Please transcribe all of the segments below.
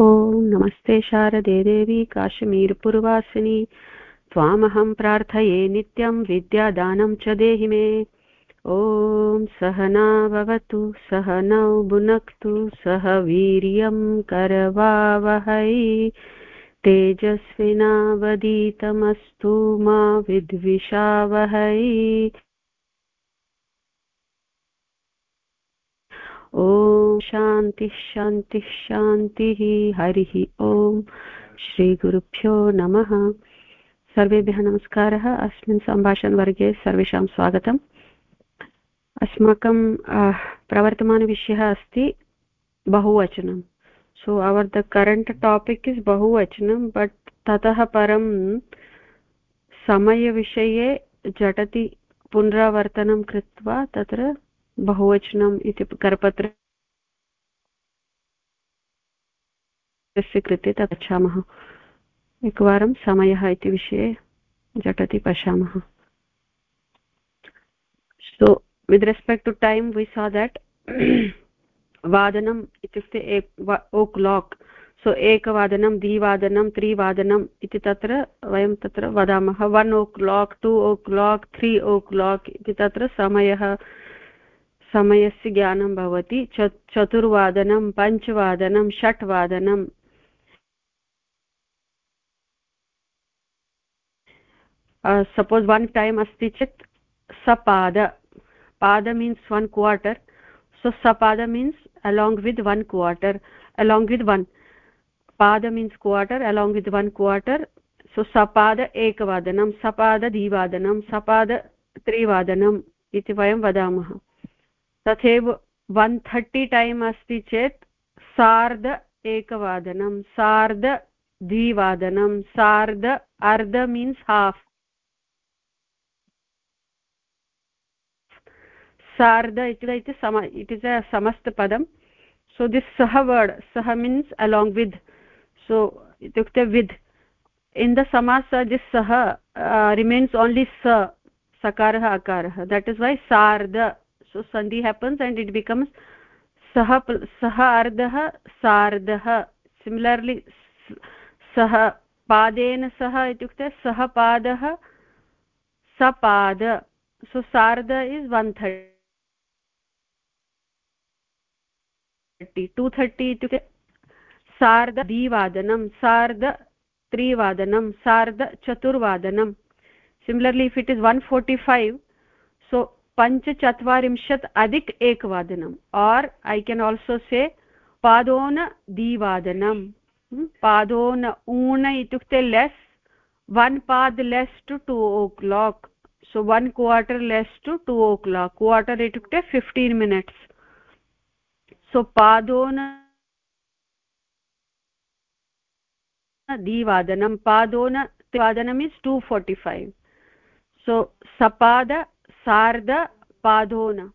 ॐ नमस्ते शारदे देवी काश्मीरपुरवासिनी। त्वामहं प्रार्थये नित्यं विद्यादानं च देहि मे। ॐ सहना भवतु सहनौ भुनक्तु, सह वीर्यं करवावहै। तेजस्विनावदीतमस्तु मा विद्विषावहै। ॐ शान्तिः शान्तिः शान्तिः हरिः ॐ श्रीगुरुभ्यो नमः। सर्वेभ्यः नमस्कारः। अस्मिन् सम्भाषणवर्गे सर्वेषां स्वागतम्। अस्माकं प्रवर्तमानविषयः अस्ति बहुवचनं। So our the current topic is बहुवचनं बट् ततः परं समयविषये झटति, पुनरावर्तनं कृत्वा तत्र बहुवचनम् इति करपत्र तस्य कृते तत् गच्छामः एकवारं समयः इति विषये झटति पश्यामः। So with respect to time we say that वादनम् इत्युक्ते ओ क्लाक् सो एकवादनं, द्विवादनं त्रिवादनम् इति तत्र वयं तत्र वदामः। One o'clock two o'clock three o'clock इति तत्र समयः समयस्य ज्ञानं भवति। चतुर्वादनं, पञ्चवादनं, षट्वादनं। सपोज् वन् टैम् अस्ति चेत् सपाद। पाद means one quarter so Sapad means along with one quarter along with one पाद means quarter along with one quarter so सपाद एकवादनं, सपाद द्विवादनं, सपाद त्रिवादनम् इति वयं वदामः। तथैव वन् थर्टि टैम् अस्ति चेत् सार्ध एकवादनं, सार्ध द्विवादनं, सार्ध अर्ध मीन्स् हाफ् सार्ध इति सम इट् इस् अ समस्तपदं. सो दिस् सह वर्ड् सह मीन्स् अलाङ्ग् विद् सो इत्युक्ते विद् इन् द समास दिस् सह रिमेन्स् ओन्लि स सकारः अकारः दट् इस् वै सार्ध so, sandhi happens and it becomes sah sah ardha sardha similarly सह इत्युक्ते सः पादः सपाद सो सार्ध is one thirty two thirty इत्युक्ते सार्ध द्विवादनं सार्ध त्रिवादनं सार्ध चतुर्वादनं similarly if it five so पञ्चचत्वारिंशत् अधिक एकवादनम् or I can also say पादोन द्विवादनं पादोन ऊण इत्युक्ते less one पाद् less to two o'clock so one quarter less to two o'clock quarter इत्युक्ते फिफ्टीन् मिनिट्स् सो पादोन द्विवादनं पादोन त्रिवादनम् is two forty five so सपाद सार्ध padona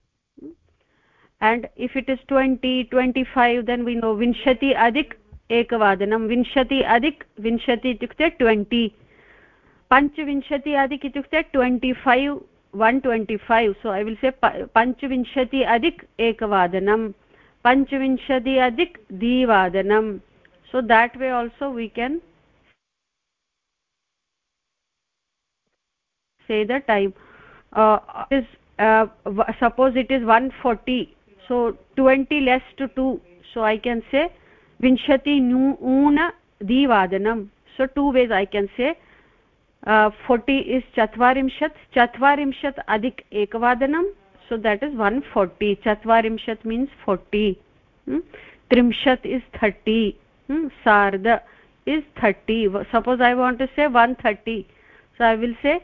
and if it is 20 25 then we know vinshati adik ekavadanam vinshati adik vinshati itukte 20 panchvinshati adik itukte 25 125 so i will say panchvinshati adik ekavadanam panchvinshati adik divadanam so that way also we can say the time uh, is uh, suppose it is 140 so 20 less to 2 so i can say vinshati una divadanam so two ways i can say uh, 40 is chatvarimshat chatvarimshat adik ekavadanam so that is 140 chatvarimshat means 40 hmm? trimshat is 30 hmm? sarda is 30 suppose i want to say 130 so i will say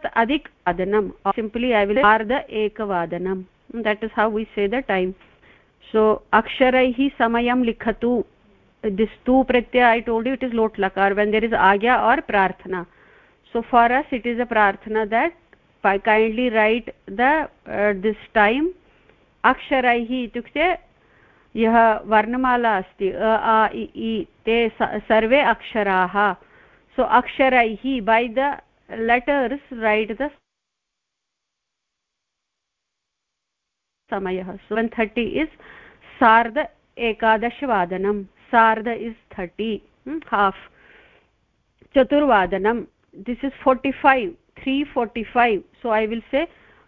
अधिक वादनं simply i will arda ekavadanam that is how we say the time so aksharaihi samayam likhatu this tu pratyaya i told you it is lot lakar when there is agya or prarthana so for us it is a prarthana that kindly write the uh, this time aksharaihi itukte यः वर्णमाला अस्ति अ आ इ ते सर्वे अक्षराः so अक्षरैः by the letters write the samayah. So 130 is sardha ekadashvadanam sardha is 30 hmm, half. Chaturvadanam this is 45 345 so i will say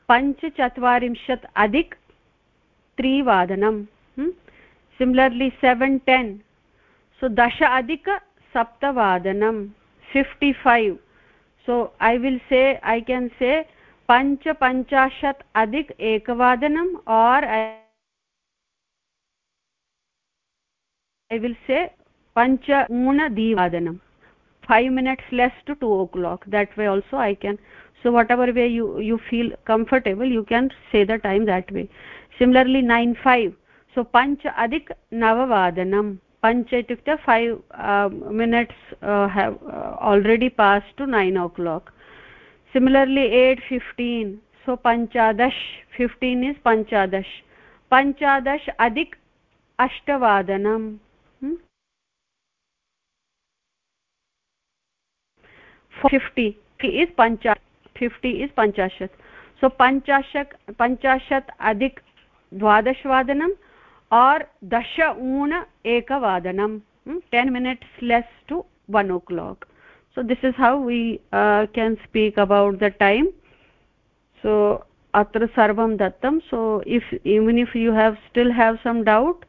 panchachatvarimshat adik trivadanam hmm? similarly 710 so dasha adik saptavadanam 55 so i will say i can say pancha panchashat adik ekavadanam or i i will say pancha una divadanam 5 minutes less to 2 o'clock that way also i can so whatever way you you feel comfortable you can say the time that way similarly 9 5 so panch adik navavadanam पंच इत्युक्ते five minutes have already pass to nine o'clock similarly at fifteen so पञ्चादश fifteen is पञ्चादश पञ्चादश अधिक अष्टवादनम् fifty is पञ्चा fifty is पञ्चाशत् so पञ्चाशत् पञ्चाशत् अधिक द्वादशवादनं or dasha una ekavadanam hmm? 10 minutes less to 1 o'clock. So this is how we uh, can speak about the time. So atra sarvam dattam. So if even if you have still have some doubt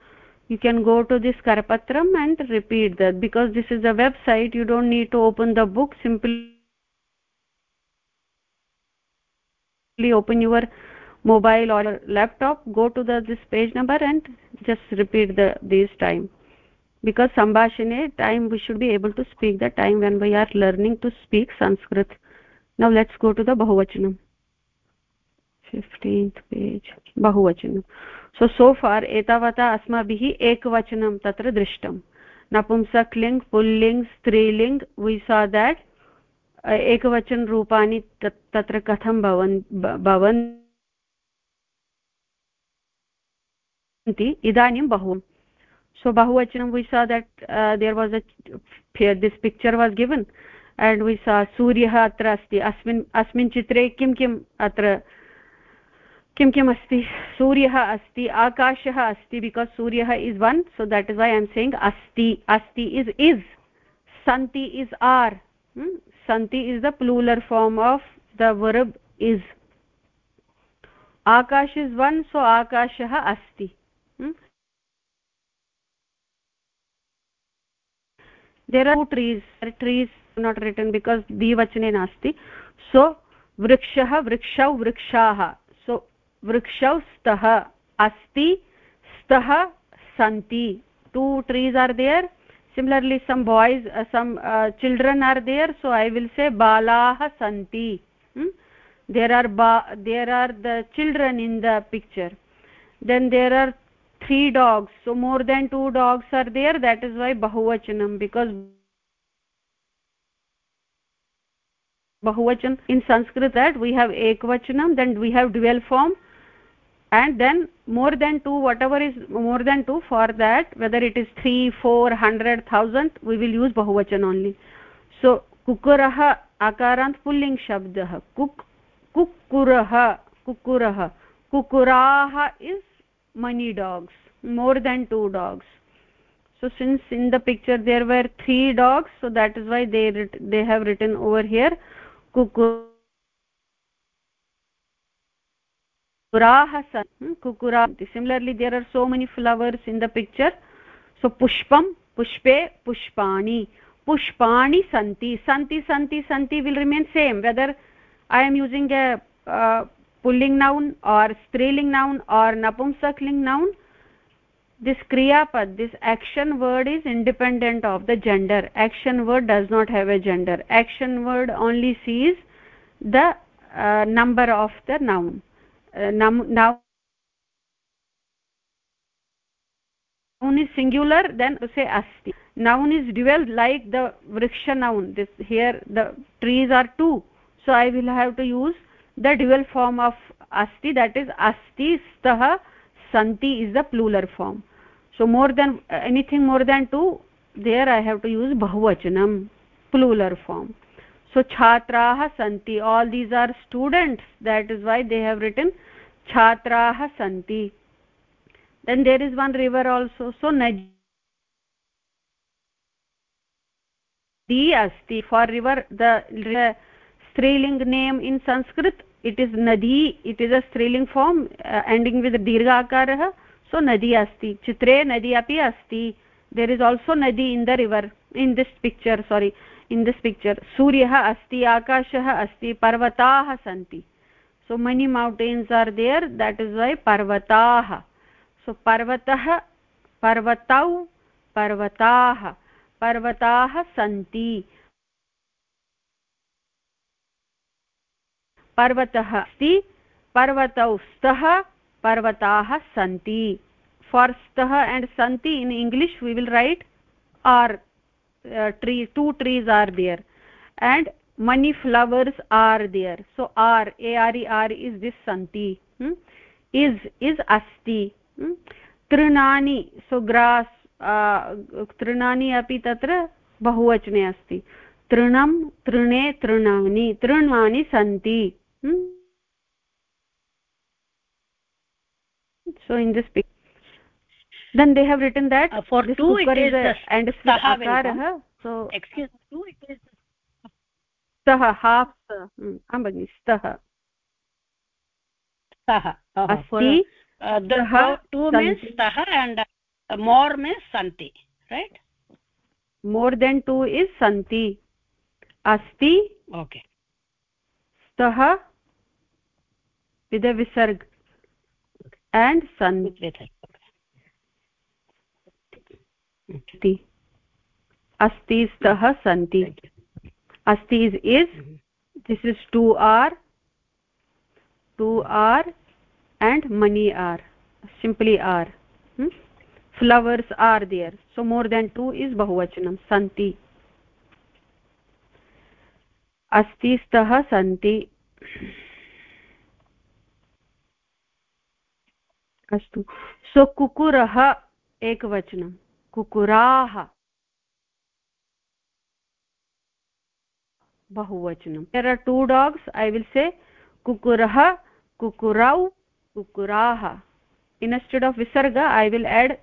you can go to this karpatram and repeat that because this is a website. You don't need to open the book. Simply open your mobile or laptop go to the this page number and just repeat the this time because sambhashane time we should be able to speak the time when we are learning to speak sanskrit now let's go to the bahuvachanam 15th page bahuvachanam so so far एतावता अस्माभिः एकवचनं तत्र दृष्टं नपुंसक्लिङ्ग् pulling स्त्रीलिङ्ग् we say that एकवचनरूपाणि तत्र कथं भवन् भवन्ति इदानीं बहु। So bahuvacanam we saw that uh, there was a this picture was given and we saw suryah atra asti asmin asmin chitre kim kim atra किं किम् अस्ति? सूर्यः अस्ति आकाशः अस्ति बिकास् सूर्यः is one so that is why I am saying अस्ति अस्ति इस् इस् सन्ति इस् आर् सन्ति is the plural form of the verb is Akash is one so आकाशः अस्ति। There are trees trees not written because द्विवचने नास्ति सो वृक्षः वृक्षौ वृक्षाः सो वृक्षौ स्तः अस्ति स्तः सन्ति two trees are there similarly some boys uh, some uh, children are there so i will say balaah santi hmm? there are ba there are the children in the picture then there are three dogs so more than two dogs are there that is why bahuvachanam because bahuvachan in sanskrit that we have ekvachanam then we have dual form and then more than 2 whatever is more than 2 for that whether it is 3 4 100 1000 we will use bahuvachan only so kukurah akarant pulling shabdah kuk kukurah kukurah kukurah is many dogs more than two dogs. So since in the picture there were three dogs so that is why they they have written over here kukur kukuraah kukura similarly there are so many flowers in the picture. So pushpam pushpe pushpani pushpani santi santi santi santi will remain same whether i am using a uh, pulling noun or striling noun or napumsakling noun this kriya pad this action word is independent of the gender. Action word does not have a gender. Action word only sees the uh, number of the noun. Noun is singular then say asti. Noun is dual like the vriksha noun. This here the trees are two. So i will have to use the dual form of asti that is asti stah santi is the plural form so more than anything more than two there i have to use bahuvachanam plural form so chhatraah santi all these are students that is why they have written छात्राः सन्ति then there is one river also so nadi asti for river the, striling name in sanskrit it is nadi it is a striling form uh, ending with dirgha akarah सो नदी अस्ति चित्रे नदी अपि अस्ति there is also नदी in the river in this picture sorry in this picture सूर्यः अस्ति आकाशः अस्ति पर्वताः सन्ति so many mountains are there that is why पर्वताः सो पर्वतः पर्वतौ पर्वताः पर्वताः सन्ति पर्वतः अस्ति पर्वतौ स्तः पर्वताः सन्ति फार् स्तः एण्ड् सन्ति in english we will write are uh, tree two trees are there and many flowers are there so are a r e r is this santi hmm? is is asti hmm? trinani so grass तृणानि अपि तत्र बहुवचने अस्ति तृणं तृणे तृणानि तृणानि सन्ति so in this then they have written that uh, for two it is is a, and akarah so excuse two it is stah half am bagni stah stah asti the two means stah and more means santi right more than two is santi asti okay stah with a visarg and santi asti stah santi asti is is this is two are two are and many are simply are hmm? flowers are there so more than two is bahuvachanam santi asti stah santi अस्तु। सो कुकुरः एकवचनं। कुकुराः। बहुवचनं। There are two dogs I will say कुकुरः, कुकुरौ, कुकुराः। Instead of विसर्ग I will add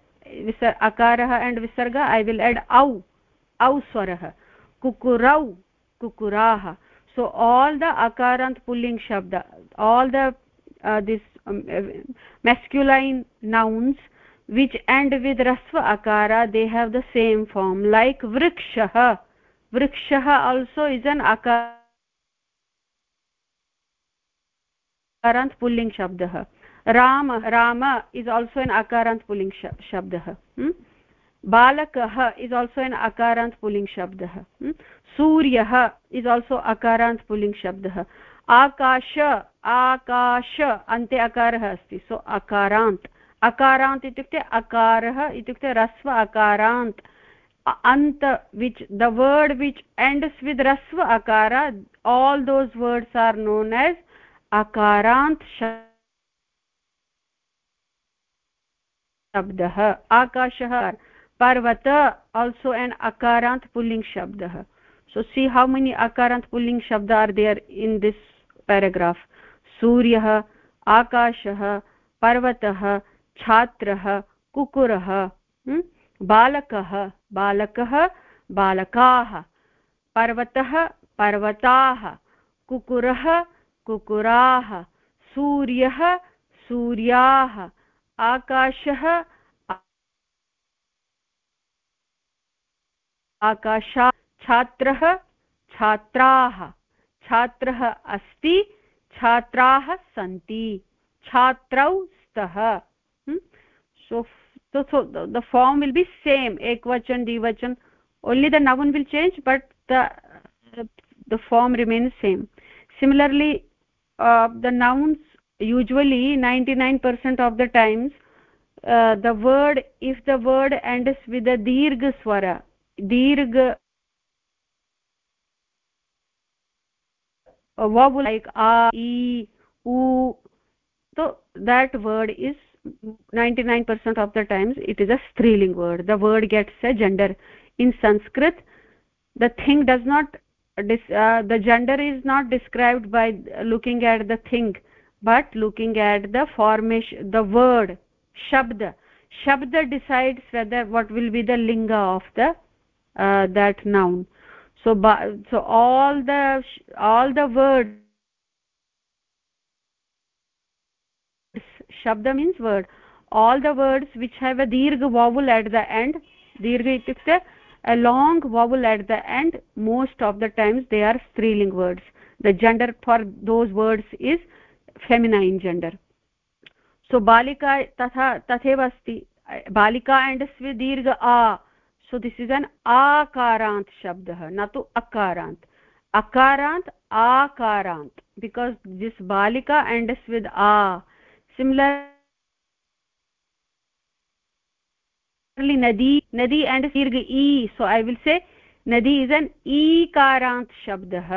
विसर् अकारः and विसर्ग I will add औ औ स्वरः कुकुरौ कुकुराः सो आल् द अकारान्त् पुल्लिङ्ग् शब्द all this masculine nouns which end with rasva akara they have the same form like vrikshah vrikshah also is an akarant pulling shabdah Ram Ram is also an अकारान्त् पुलिङ्ग् शब्दः बालकः is also an अकारान्त् पुलिङ्ग् शब्दः सूर्यः is also अकारान्त् पुलिङ्ग् शब्दः आकाश आकाश, अन्ते अकारः अस्ति। सो अकारान्त्। अकारान्त् इत्युक्ते अकारः, इत्युक्ते रस्व अकारान्त्। अन्त which the word which ends with रस्व अकार all those words are known as अकारान्त् शब्दः। आकाशः, पर्वत आल्सो एन् अकारान्त् पुल्लिङ्ग् शब्दः। सो सी हौ मेनि अकारान्त् पुल्लिङ्ग् शब्द are there in this paragraph. Suryah akashah parvatah छात्रः कुकुरः बालकः बालकः बालकाः पर्वतः पर्वताः कुकुरः कुकुराः सूर्यः सूर्याः आकाशः आकाशा छात्रः छात्राः छात्रः अस्ति, छात्राः सन्ति। छात्रौ स्तः। So so the form will be same एकवचन, द्विवचन only the noun will change but the the form remain same similarly the nouns usually ninety nine percent of the times the word if the word end with a दीर्घ स्वर दीर्घ vowel like a e u. So that word is 99% of the times it is a striling word. The word gets a gender. In sanskrit the thing does not uh, the gender is not described by looking at the thing but looking at the formation the word shabd. Shabd decides whether what will be the linga of the uh, that noun so so all the all the words shabda means word. All the words which have a dirgha vowel at the end dirgha itukte a long vowel at the end most of the times they are striling words. The gender for those words is feminine gender. So balika tatha tatheva asti balika and svi a so this is an आकारान्त् शब्दः न तु अकारान्त् अकारान्त् आकारान्त् because this बालिका ends with आ similar नदी नदी एण्ड् दीर्घ ई सो ऐ विल् से नदी इस् एन् ईकारान्त् शब्दः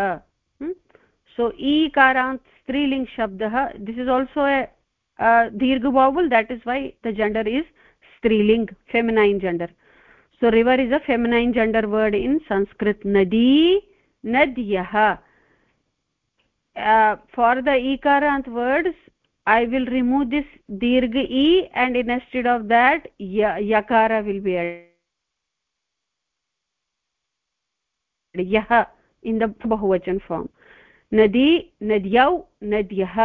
सो ईकारान्त् स्त्रीलिङ्ग् शब्दः दिस् इस् आल्सो ए दीर्घ बाबुल् that is why the gender is स्त्रीलिङ्ग् feminine gender so river is a feminine gender word in Sanskrit नदी नद्यः for the ईकारान्त् words I will remove this दीर्घ ई and in instead of that यकार will be यः in the बहुवचन form नदी नद्यौ नद्यः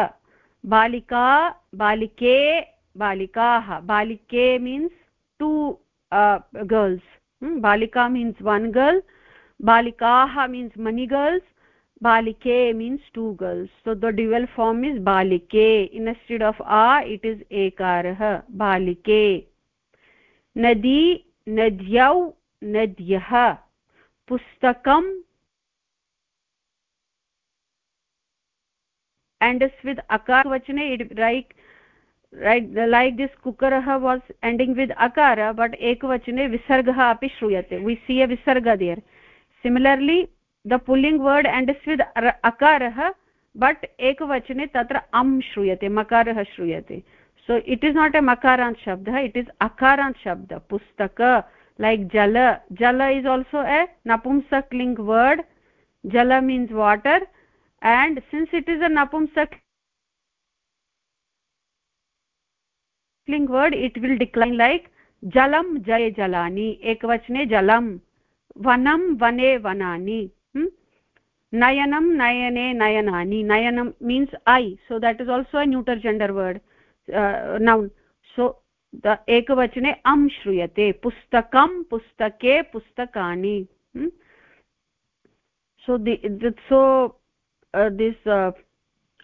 बालिका बालिके बालिकाः बालिके means two girls hmm? balika means one girl balikaah means many girls balike means two girls so the dual form is balike instead of a it is ekarah balike nadi nadyau nadyah pustakam and with akar vachane it like right like this kukarah was ending with akara but ekvachane visargah api shruyate we see a visarga there similarly the pulling word ends with akarah but ekvachane tatra am shruyate makarah shruyate so it is not a makarant shabda it is akarant shabda pustaka like jala jala is also a napumsak ling word jala means water and since it is a napumsak स्त्रीलिङ्ग् word it will decline like जलं जय जलानि एकवचने जलं वनं वने वनानि नयनं नयने नयनानि नयनं means eye so that is also a neuter gender word noun so एकवचने अं श्रूयते पुस्तकं पुस्तके पुस्तकानि सो दि सो दिस्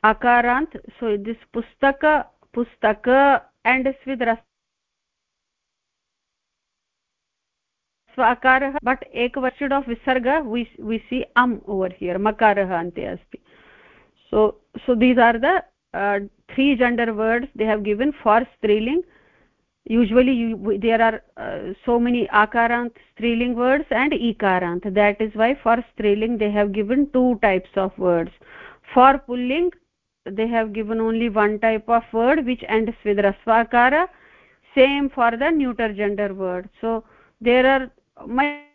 अकारान्त् सो दिस् पुस्तक पुस्तक and is with swakarah but ekvachid of visarga we see am over here makarah ante so so these are the uh, three gender words they have given for striling. Usually there are uh, so many akarant striling words and ikarant. That is why for striling they have given two types of words. For pulling they have given only one type of word which ends with rasvakara same for the neuter gender word. So there are many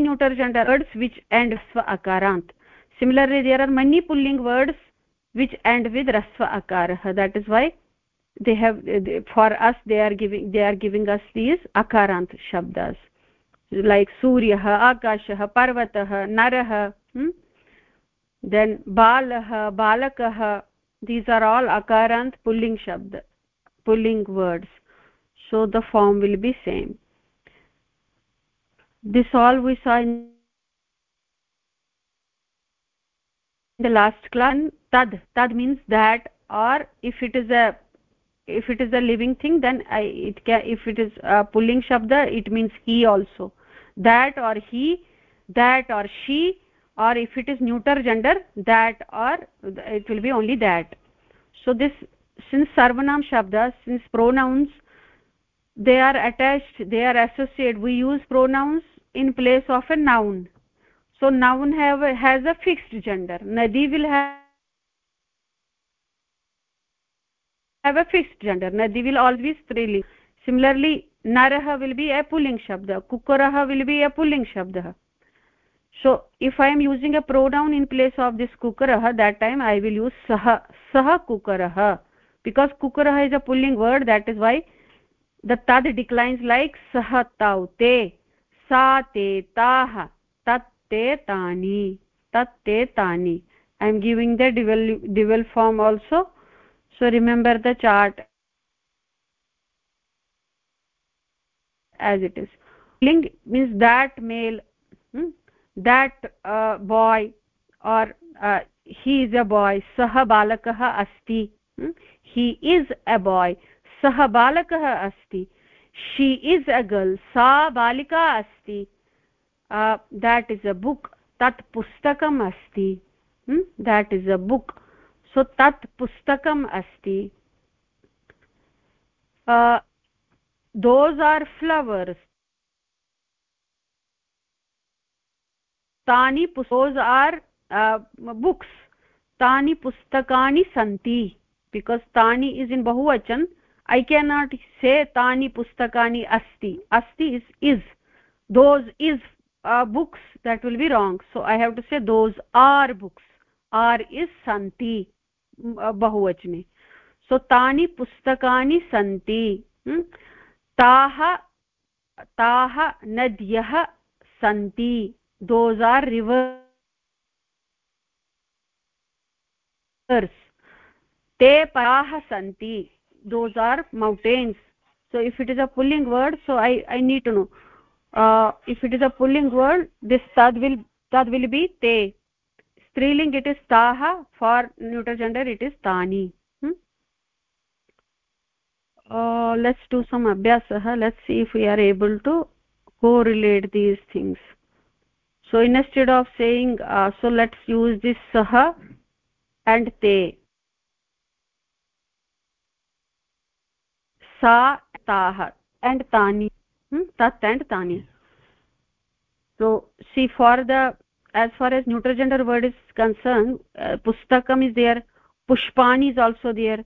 neuter gender words which end akarant similarly there are many pulling words which end with rasva akarah that is why they have for us they are giving they are giving us these akarant shabdas. Like suryah akashah parvatah narah hmm? Then balah balakah these are all akarant pulling shabd pulling words. So the form will be same. This all we saw in the last class. Tad tad means that or if it is a if it is a living thing then I, it can if it is a pulling shabda it means he also. That or he that or she or if it is neuter gender that or it will be only that. So this since sarvanam shabda since pronouns they are attached they are associated we use pronouns in place of a noun. So noun have has a fixed gender. Nadi will have have a fixed gender. Nadi will always striling similarly narah will be a pulling shabda. Kukurah will be a pulling shabda so if i am using a pronoun in place of this kukarah that time i will use sah sah kukarah because kukarah is a pulling word that is why the tad declines like sah tau te sa te tah tat te tani tat te tani i am giving the dual dual form also so remember the chart as it is ling means that male hmm? That uh, boy or uh, he is a boy sah balakah asti hmm? he is a boy sah balakah asti she is a girl sa balika asti uh, that is a book tat pustakam asti hmm? that is a book so tat pustakam asti uh, those are flowers तानि पुस्तोस् आर् books तानि पुस्तकानि सन्ति। Because तानि is in बहुवचन् I can not say तानि पुस्तकानि अस्ति। अस्ति is is those is books that will be wrong so I have to say those are books are is सन्ति बहुवचने। सो तानि पुस्तकानि सन्ति। ताः ताः नद्यः सन्ति। Those are rivers te parah santi those are mountains so if it is a pulling word so i i need to know uh, if it is a pulling word this tad will tad will be te striling it is taha for neuter gender it is tani hmm? uh, some abhyasah let's see if we are able to correlate these things so instead of saying uh, so let's use this saha and te sa tah and tani hmm? tat and tani so see for the as far as neuter gender word is concerned uh, pustakam is there pushpani is also there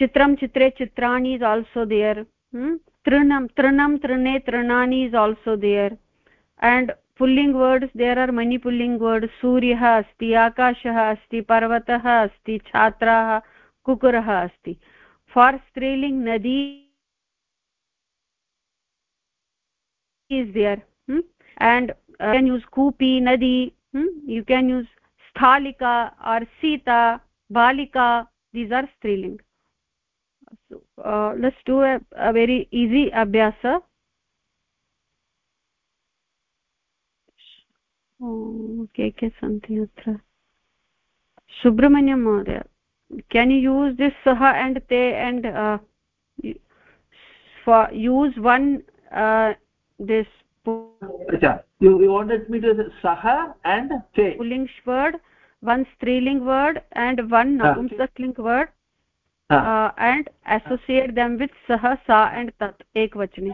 chitram chitre chitrani is also there hmm? trinam trinam trine trinani is also there and पुल्लिङ्ग् words there are many पुल्लिङ्ग् words सूर्यः अस्ति आकाशः अस्ति पर्वतः अस्ति छात्राः कुकुरः अस्ति फार् स्त्रीलिङ्ग् नदी is there and can use कूपी नदी यू केन् यूस् स्थालिका आर् सीता बालिका दीस् आर् स्त्रीलिङ्ग् लस् टु अ वेरि ईजी अभ्यास के के सन्ति अत्र सुब्रह्मण्यं महोदय केन् यु यूस् दिस् सः एण्ड् ते एण्ड् यूस् वन् दिस् सः एण्ड् पुल्लिङ्ग् वर्ड् वन् स्त्रीलिङ्ग् word and one नपुंसक्लिङ्ग् word and associate them with सः सा एण्ड् तत् एकवचने।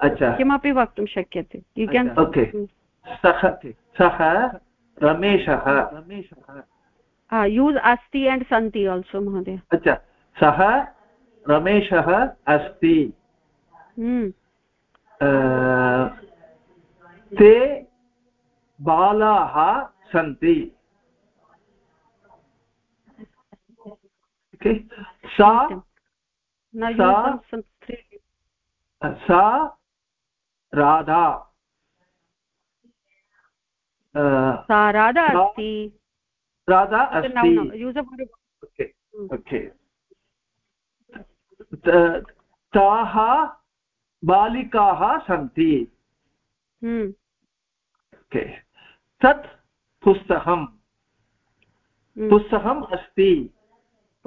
किमपि वक्तुं शक्यते। यु केन् सः सः रमेशः। रमेशः यूस् अस्ति एण्ड् सन्ति आल्सो महोदय। अच्छा सः रमेशः अस्ति। हम्म। ते बालाः सन्ति। सा सा राधा। सा राधा अस्ति। राधा अस्ति। ओके ताः बालिकाः सन्ति। हम्म। ओके। तत् पुस्तकं हम्म। पुस्तकम् अस्ति।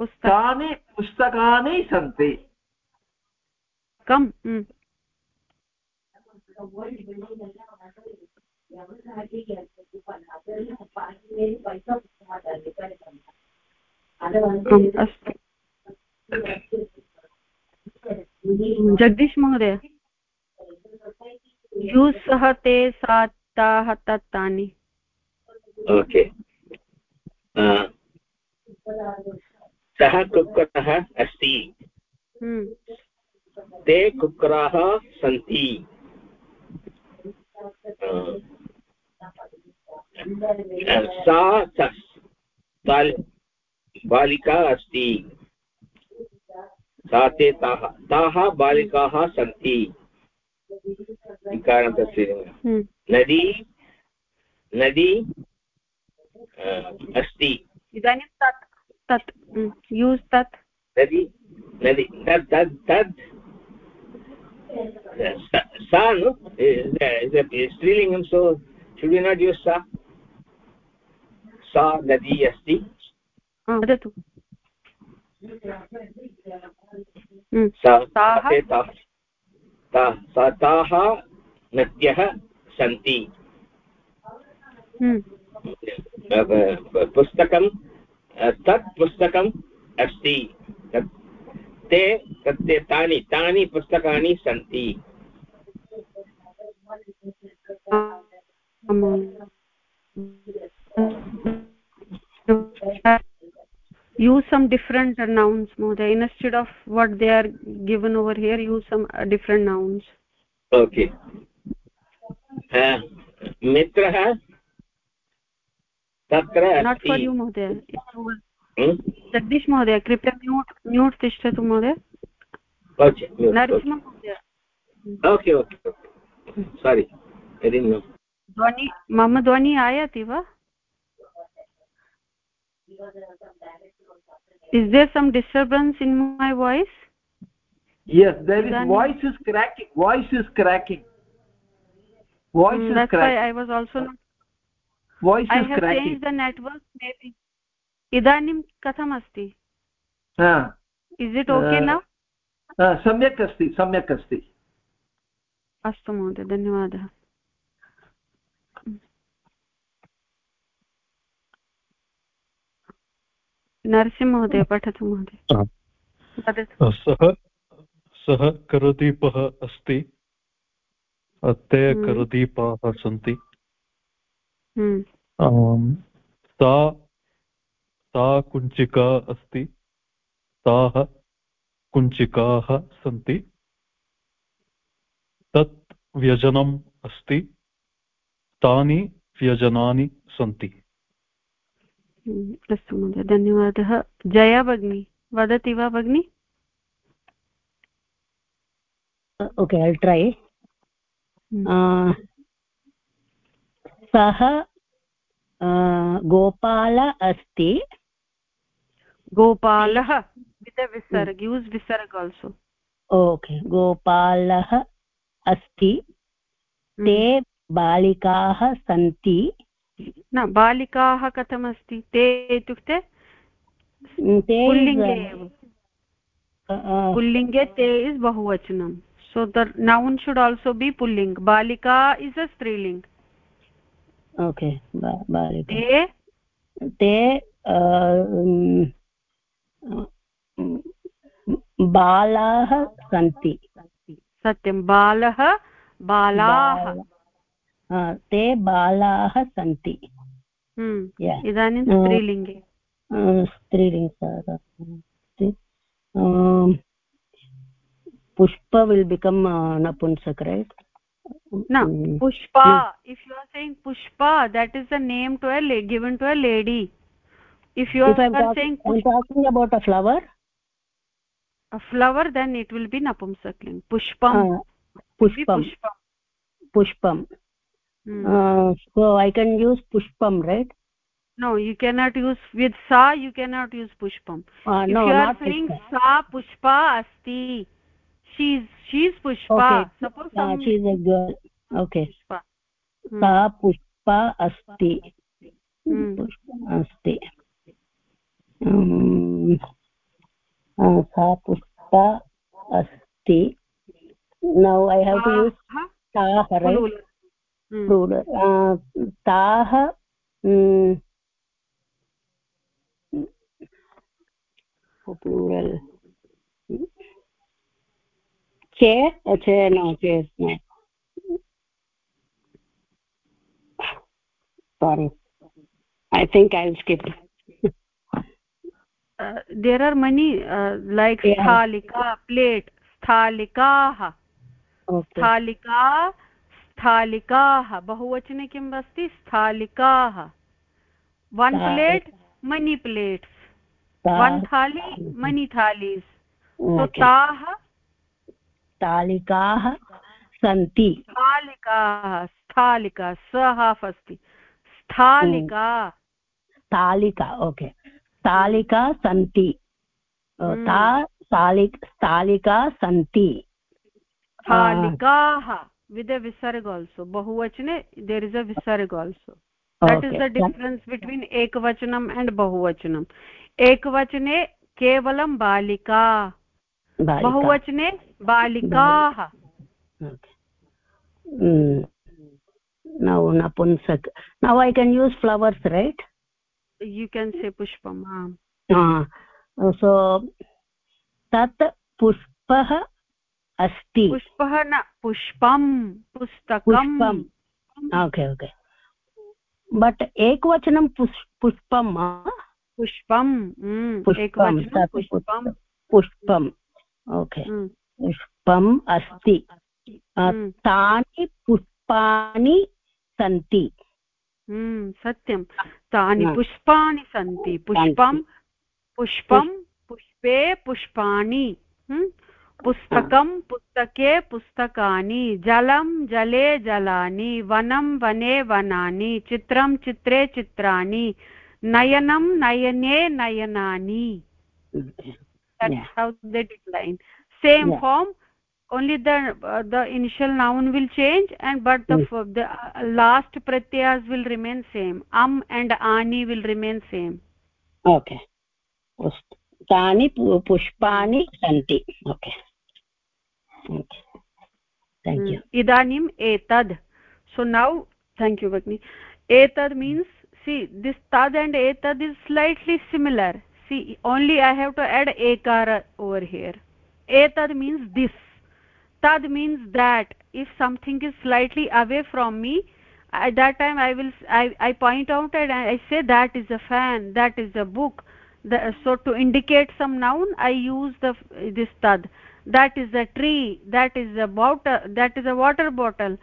तानि पुस्तकानि सन्ति। कम् हम्म। जगदीश महोदय। यूस् सः ते सा ताः तत्तानि ओके सः कुक्कुटः अस्ति। हम्म। ते कुक्कुराः सन्ति। सा बालिका अस्ति। सा ते ताः ताः बालिकाः सन्ति। हम्म। नदी नदी अस्ति। इदानीं तत् तत् यूस् हम्म, तत्। नदी नदी तत् तत् तत् सा नु स्त्रीलिङ्गं so should you not use सा सा नदी अस्ति वदतु ताः नद्यः सन्ति। पुस्तकं तत् पुस्तकम् अस्ति। ते तत्ते तानि तानि पुस्तकानि सन्ति। use some different nouns mohoday instead of what they are given over here use some uh, different nouns okay uh, mitrah तत्र नाट् फार् यु महोदय जगदीश महोदय कृपया म्यूट् म्यूट् तिष्ठतु महोदय नरसिंहमहोदय ओके ओके सारि ध्वनि मम ध्वनि आयाति वा is there some disturbance in my voice yes there is voice is cracking voice is cracking voice mm, is that's cracking. why i was also not voice I is have cracking changed the network maybe इदानीं कथम् अस्ति is it okay न सम्यक् अस्ति सम्यक् अस्ति अस्तु महोदय धन्यवादः नरसिंहमहोदय पठतु महोदय। सः सः करदीपः अस्ति। ते हम्म। करदीपाः सन्ति। हम्म। सा सा कुञ्चिका अस्ति। ताः कुञ्चिकाः सन्ति। तत् व्यजनम् अस्ति। तानि व्यजनानि सन्ति। अस्तु महोदय धन्यवादः। जया भगिनी वदति वा भगिनि? ओके ऐ ट्रै सः गोपाल अस्ति। गोपालः विसर्ग यूस् विसर्ग आल्सो ओके गोपालः अस्ति। ते बालिकाः सन्ति। न बालिकाः कथमस्ति? ते इत्युक्ते पुल्लिङ्गे एव। पुल्लिङ्गे ते इस् बहुवचनं। So the noun should also be pulling. बालिका इस् अ स्त्रीलिङ्ग्। ओके ते? ते बालाः सन्ति। सत्यं बालः। बालाः ते बालाः सन्ति हम्म, इदानीं स्त्रीलिङ्गे स्त्रीलिङ्ग पुष्प विल् बिकम् नपुंसक right no pushpa if you are saying pushpa that is the name to a given to a lady if you if are I'm talk, saying pushpa, I'm talking about a flower a flower then it will be napumsakling pushpam uh, pushpam pushpam hmm. Hmm. Uh, so i can use pushpam right? No you cannot use with sa you cannot use pushpam uh, if you are saying pushpa. sa pushpa asti she's she's pushpa. Okay. suppose uh, she is a girl. Okay. pushpa. Hmm. sa pushpa asti. Hmm. pushpa asti. Um, uh, sa pushpa asti. Now i have to use sa right? ताः plural चे चे no चे sorry i think i'll skip uh, there are many uh, like yeah. sthalika plate sthalikaah okay. sthalika स्थालिकाः बहुवचने किम् अस्ति? स्थालिकाः। One plate many plates one thali many thalis ताः स्थालिकाः सन्ति। स्थालिकाः स्थालिका स हाफ् अस्ति। स्थालिका। स्थालिका ओके स्थालिका सन्ति। ता स्थालिका सन्ति। स्थालिकाः with a visarg also bahuvachane there is a visarg also that okay. is the difference between ekvachanam and bahuvachanam kevalam balika bahuvachane balikaah mm. now napunsak now i can use flowers right you can say pushpam ah so tat pushpah अस्ति। पुष्पः न पुष्पं पुस्तकम्। Okay okay. But एकवचनं पुष्पं पुष्पं पुष्पम् okay. पुष्पम् अस्ति। तानि पुष्पाणि सन्ति। सत्यं। तानि पुष्पाणि सन्ति। पुष्पं पुष्पं पुष्पे पुष्पाणि। पुस्तकं पुस्तके पुस्तकानि जलं जले जलानि वनं वने वनानि चित्रं चित्रे चित्राणि नयनं नयने नयनानि। Line same form the the initial noun will change and but the last प्रत्ययस् will remain same अम् एण्ड् आनि विल् रिमेन् सेम् ओके तानि पुष्पाणि सन्ति okay. Thank hmm. you. Idanim etad. So now thank you bagni etad means see this tad and etad is slightly similar. See only i have to add ekara over here. Etad means this. Tad means that. If something is slightly away from me at that time i will i, I point out and i say that is a fan that is a book. The, so to indicate some noun i use the this tad that is a tree that is a bottle that is a water bottle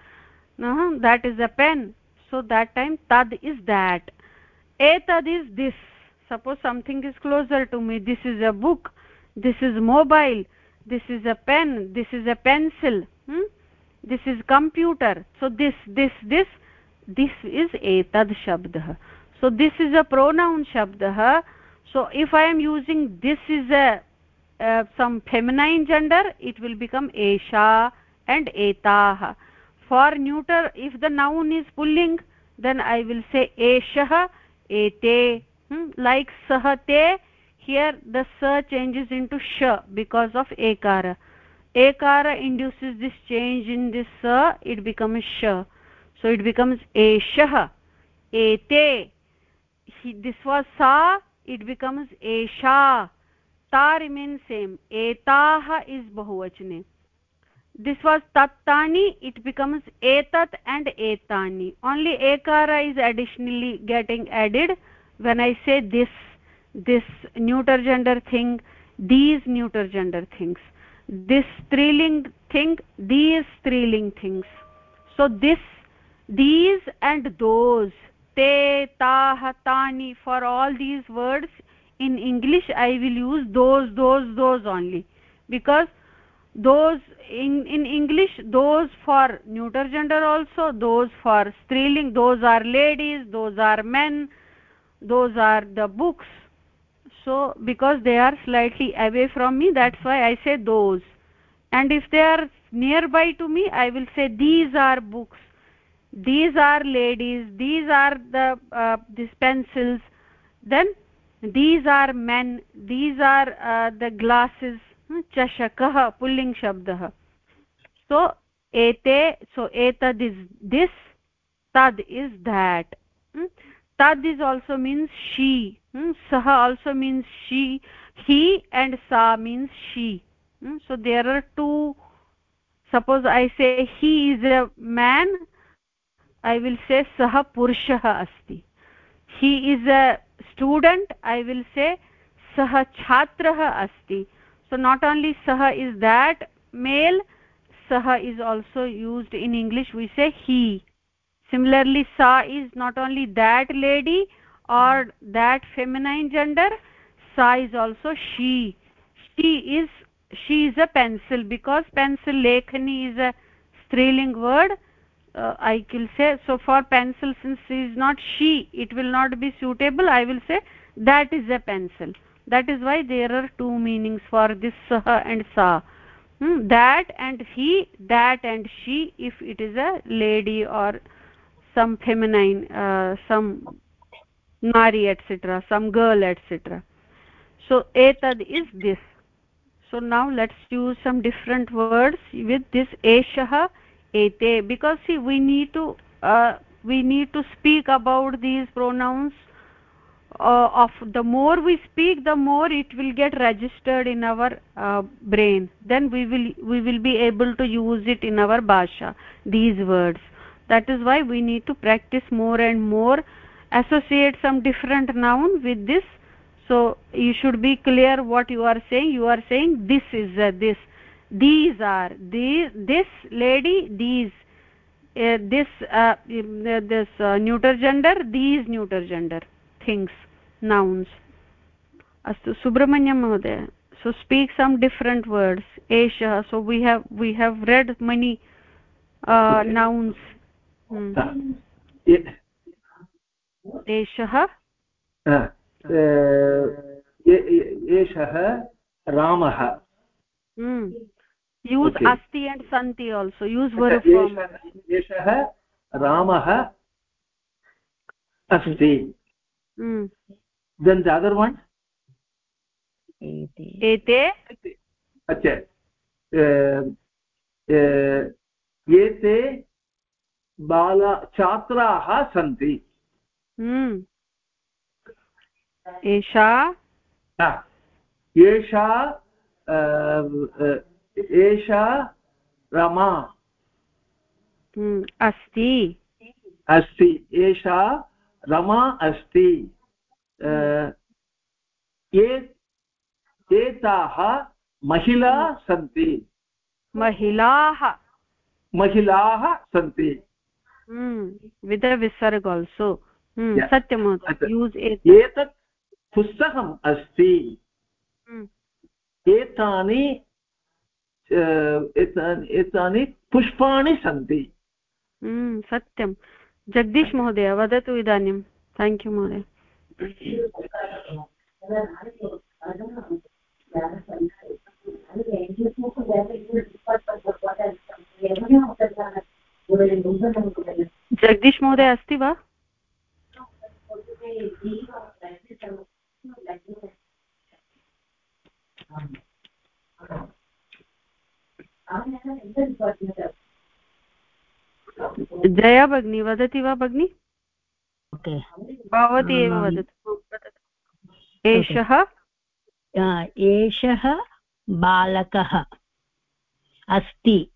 no that is a pen so that time tad is that etad is this suppose something is closer to me this is a book this is mobile this is a pen this is a pencil hmm? this is computer so this this this this is etad shabdah so this is a pronoun shabdah so if i am using this is a uh, some feminine gender it will become esha and etah. For neuter if the noun is pulling then i will say eshah ete. Hmm? like sahate here the sa changes into sh because of ekara ekara induces this change in this sa it becomes sh. So it becomes eshah ete. This was sa it becomes esha ता remain same. एताः is बहुवचने। This was तत्तानि it becomes एतत् and एतानि। Only एकार is additionally getting added when I say this this neuter gender thing these neuter gender things this स्त्रीलिङ्ग् thing these स्त्रीलिङ्ग् things so this these and those ते ताः तानि for all these words in english i will use those those those only. Because those in in english those for neuter gender also those for striling those are ladies those are men those are the books. So because they are slightly away from me that's why i say those. And if they are nearby to me i will say these are books. These are ladies these are the uh, these pencils. Then these are men these are uh, the glasses chashakah pulling shabdah. So ete so etad is this tad is that tad is also means she sah also means she he and sa means she so there are two suppose i say he is a man i will say sah purushah asti. He is a student i will say sah chhatrah asti. So not only sah is that male sah is also used in english. We say he. Similarly sa is not only that lady or that feminine gender sa is also she. She is she is a pencil because pencil lekhani is a striling word uh, i will say so for pencil since is not she it will not be suitable i will say that is a pencil. That is why there are two meanings for this saha and sa. Hmm, that and he that and she if it is a lady or some feminine uh, some nari etc some girl etc so etad is this. So now let's use some different words with this eshah ete because see we need to uh, we need to speak about these pronouns uh, of the more we speak the more it will get registered in our uh, brain. Then we will we will be able to use it in our bhasha these words. That is why we need to practice more and more associate some different noun with this. So you should be clear what you are saying. You are saying this is uh, this these are these this lady these uh, this uh, this uh, neuter gender these neuter gender things nouns astu subramanyam mohoday so speak some different words esha so we have we have read many uh, nouns hmm. एषः एषः रामः use अस्ति and सन्ति also use एषः रामः अस्ति then दि one एते। अच्छा, एते। बाल छात्राः सन्ति। एषा। एषा एषा रमा। हम्म, अस्ति। अस्ति एषा रमा अस्ति। एताः महिला सन्ति। महिलाः। महिलाः सन्ति। विद विसर्ग आल्सो सत्यं यूस् एतत् पुस्तकम् अस्ति। एतानि एतानि पुष्पाणि सन्ति। सत्यं। जगदीश महोदय, वदतु इदानीं। थेङ्क् यू महोदय। जगदीश महोदय अस्ति वा? जया भगिनी वदति वा भगिनि? भवती एव वदतु। एषः? एषः बालकः अस्ति।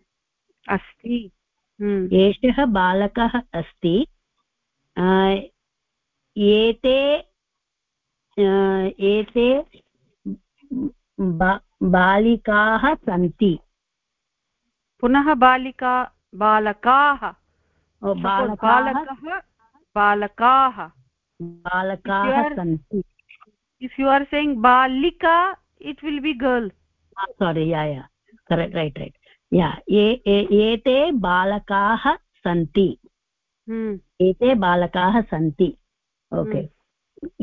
अस्ति। हम्म। एषः बालकः अस्ति। एते एते बालिकाः सन्ति। पुनः बालिका बालकाः। बालकः? बालकाः बालकाः। इफ् यु आर् सेङ्ग् बालिका it will be girl sorry yeah yeah correct right right एते बालकाः सन्ति। एते बालकाः सन्ति। ओके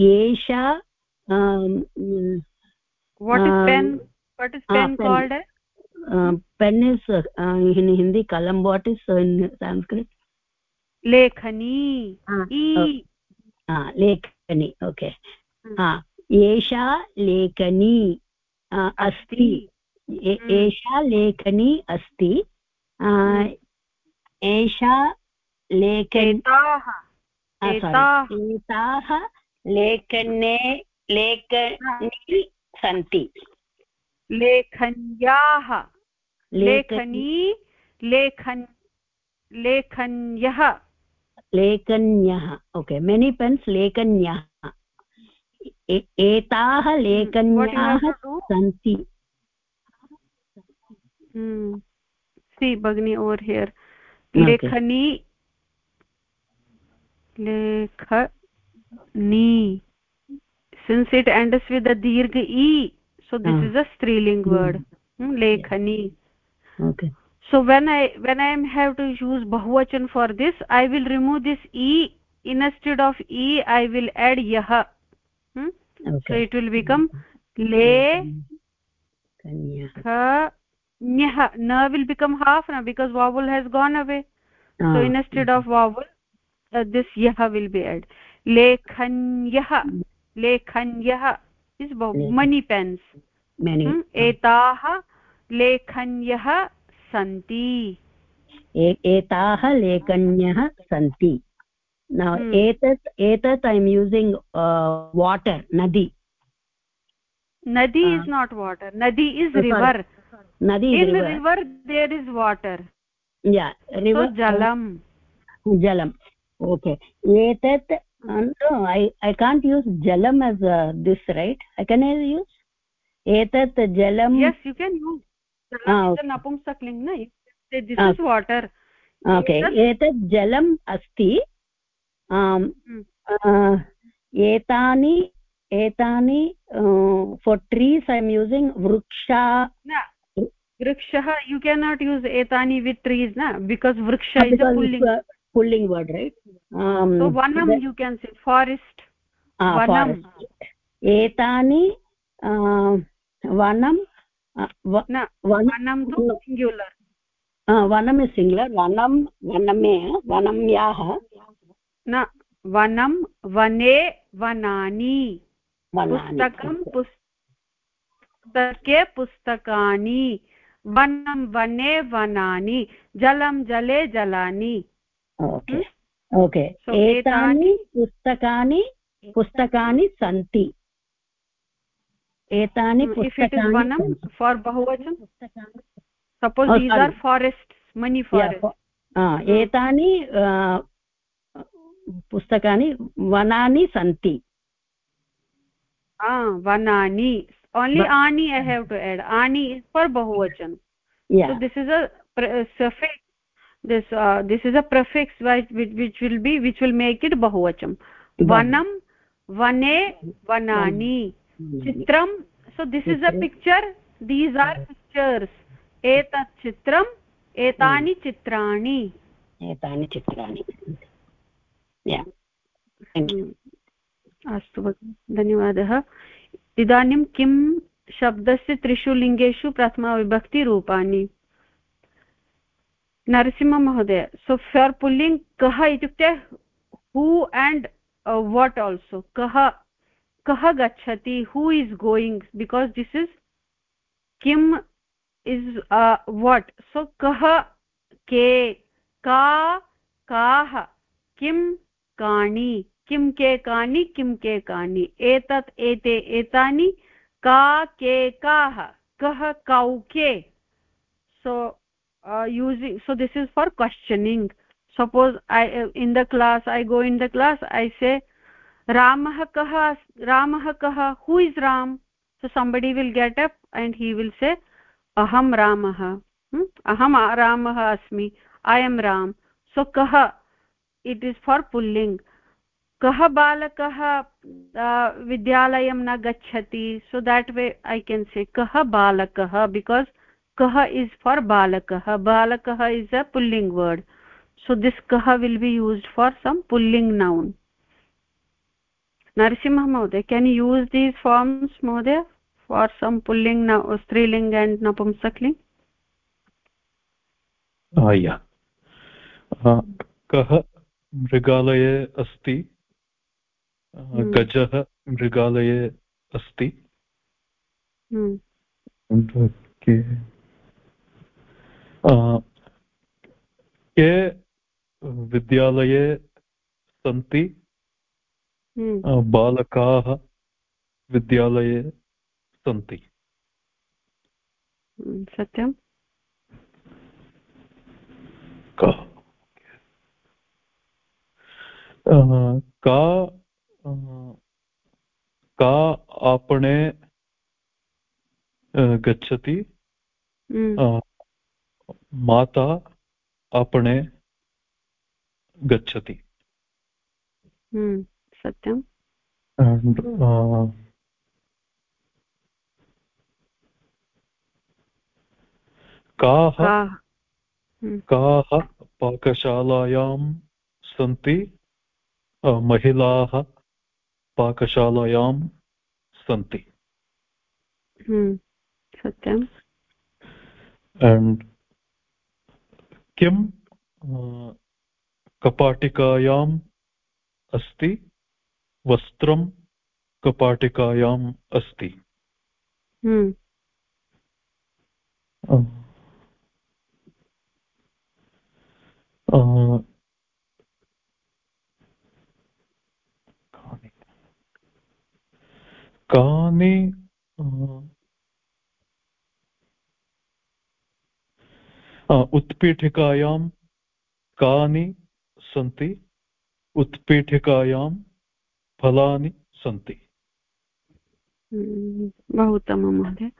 एषा um, pen is in Hindi kalam what is in Sanskrit लेखनी लेखनी ओके एषा लेखनी अस्ति एषा लेखनी अस्ति एषा लेखनाः एताः लेखने लेखनी सन्ति लेखन्याः लेखनी लेखन् लेखन्यः। लेखन्यः ओके मेनि पेन्स् लेखन्यः। एताः hmm, लेखन्याः सन्ति। सी भगिनी ओवर् हियर् लेखनी लेखनी। सिन्स् इट् एण्ड्स् वित् दीर्घ ई so this uh. is a striling word. Hmm? lekhani. Okay. So when i when i am have to use bahuvachan for this i will remove this e. Instead of e i will add yah. Hmm? okay. so it will become le kha nyah. Na will become half na because vowel has gone away. Ah. so instead of vowel uh, this yah will be added. Lekhanyah. Lekhanyah is many pens एताः लेखन्यः सन्ति एताः लेखन्यः सन्ति एतत् एतत् ऐ am using water नदी नदी is not water नदी is river नदी in river there is water जलं जलम् ओके एतत् and no i i can't use jalam as a, this right? I can only use? Etat jalam yes you can use. Ah, ah, okay. is a napumsak ling say this ah. is water. Okay. Etat? Jalam asti um hmm. uh, etani etani uh, for trees i am using vriksha. Na vrikshah you cannot use etani with trees na? Because vriksha because is a pulling. uh, you cannot use एतानि with trees न because वृक्ष पुल्लिङ्ग् word right वनं you can C forest एतानि वनं वनं तु singular वनम् इस् सिङ्ग्युलर् वनं वनमे वनम्याः न वनं वने वनानि पुस्तकं पुस्तके पुस्तकानि वनं वने वनानि जलं जले जलानि ओके ओके एतानि पुस्तकानि पुस्तकानि सन्ति एतानि वनं फार् बहुवचन suppose these are forest many forest एतानि पुस्तकानि वनानि सन्ति वनानि only ani i have to add. Ani is for bahuvachan yeah. So this is a suffix this uh, this is a prefix which, which will be which will make it bahuvacham vanam vane vanani chitram so this is a picture these are pictures etat chitram etani chitrani etani chitrani अस्तु भगिनि धन्यवादः इदानीं किं शब्दस्य त्रिषु लिङ्गेषु प्रथमाविभक्तिरूपाणि नरसिंहमहोदय सो for पुल्लिङ्ग् कः इत्युक्ते हू एण्ड् वाट् आल्सो कः कः गच्छति who is going because this is किम् इस् वाट् सो कः के का काः किं कानि किं के कानि किं के कानि एतत् एते एतानि का के काः कः कौ के so uh, using so this is for questioning suppose i uh, in the class i go in the class i say ramah kah ramah kah who is ram so somebody will get up and he will say aham ramah hmm? aham ramah asmi i am ram so kah it is for pulling कः बालकः विद्यालयं न गच्छति सो that way I can say कः बालकः because कः is for बालकः बालकः is a pulling word so this kaha will be used for some pulling noun narasimha mohoday can you use these forms mohoday for some pulling now striling and napumsakling ah yeah uh, kah मृगालये अस्ति हम्म। गजः मृगालये अस्ति हम्म। के विद्यालये सन्ति हम्म। बालकाः विद्यालये सन्ति सत्यं कः का का आपणे गच्छति हम्म। माता आपणे गच्छति। हम्म, सत्यम् and uh, काः हम्म, काः पाकशालायां सन्ति? महिलाः पाकशालायां सन्ति। हम्म, सत्यम् and किं कपाटिकायाम् अस्ति वस्त्रं कपाटिकायाम् अस्ति हम्म। कानि उत्पीठिकायां कानि सन्ति? उत्पीठिकायां फलानि सन्ति? हम्म, बहु उत्तमं महोदय।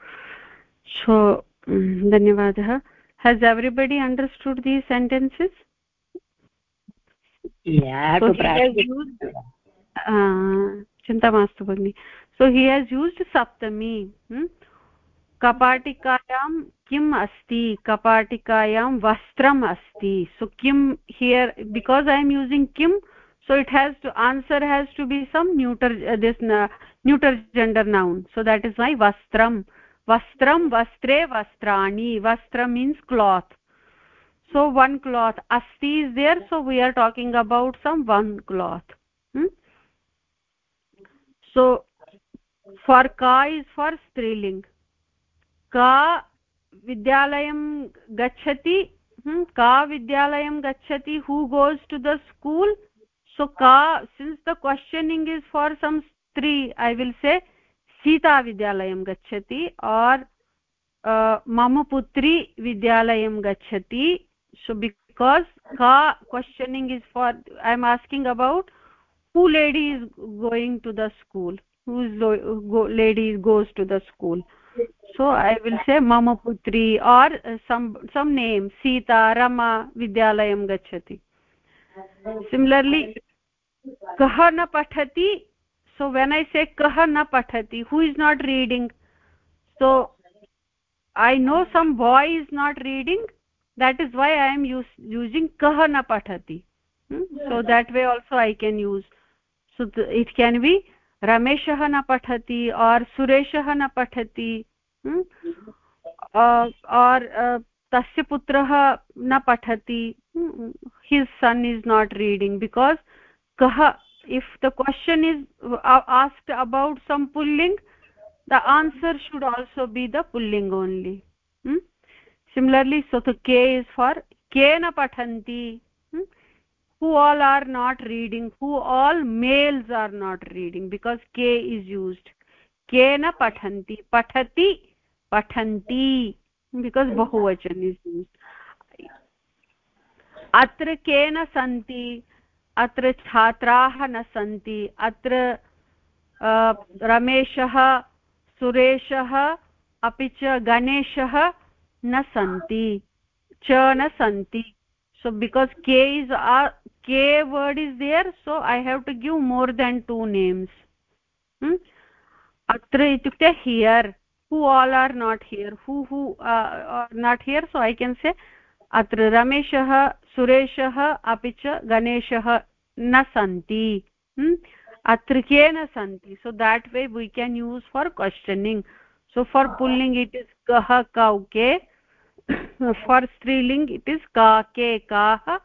सो हम्म, धन्यवादः। Has everybody understood these sentences चिन्ता मास्तु भगिनि। सो हि हेस् यूस्ड् सप्तमी कपाटिकायां किम् अस्ति? कपाटिकायां वस्त्रम् अस्ति। सो किं here because I am using किं so it has to answer has to be some neuter this neuter gender noun so that is my वस्त्रं वस्त्रं वस्त्रे वस्त्राणि वस्त्र means cloth so one cloth अस्ति is there so we are talking about some one cloth so for का is फर् स्त्रीलिङ्ग् का विद्यालयं गच्छति का विद्यालयं गच्छति who goes to the school so का since the questioning is for some स्त्री ऐ विल् से सीता विद्यालयं गच्छति और् मम पुत्री विद्यालयं गच्छति सो बिकास् का questioning is for I am asking about who lady is going to the school who is lady goes to the school so i will say mama putri or uh, some some name sita rama vidyalayam gachati similarly kah na pathati so when i say kah na pathati who is not reading so i know some boy is not reading that is why i am use, using kah na pathati hmm? so that way also i can use so it can be rameshah na pathati or sureshah na pathati hmm? uh, uh, putrah na pathati hmm? his son is not reading because kah if the question is uh, asked about some pulling the answer should also be the pulling only hmm? similarly so the k is for kena pathanti hmm? who all are not reading who all males are not reading because k is used kena pathanti pathati पठन्ति। Because बहुवचन is अत्र केन सन्ति अत्र छात्राः न सन्ति अत्र रमेशः सुरेशः अपि च गणेशः न सन्ति च न सन्ति। सो बिकास् के इस् के word is there so I have to give more than two names अत्र इत्युक्ते here who all are not here who who uh, are not here so i can say अत्र रमेशः सुरेशः अपि च गणेशः न सन्ति अत्र केन सन्ति? So that way we can use for questioning so for pulling it is कः कौ के? फार् स्त्रीलिङ्ग् इट् इस् का के काः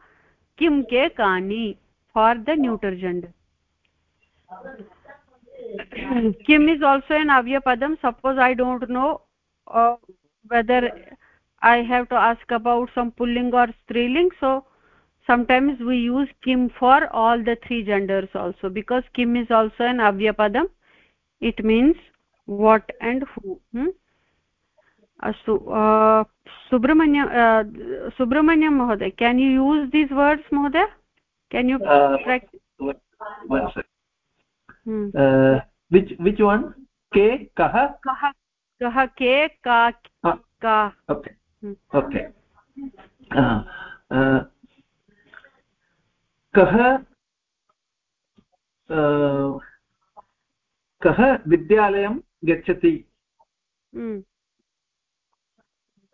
किं के कानि? For the neuter gender kim is also an avya padam suppose i don't know uh, whether i have to ask about some pulling or striling so sometimes we use kim for all the three genders also because kim is also an avyapadam it means what and who hmm? अस्तु सुब्रह्मण्य सुब्रह्मण्यं महोदय can you use these words महोदय can you which which one के कः कः कः। के का हाँ। कः कः विद्यालयं गच्छति।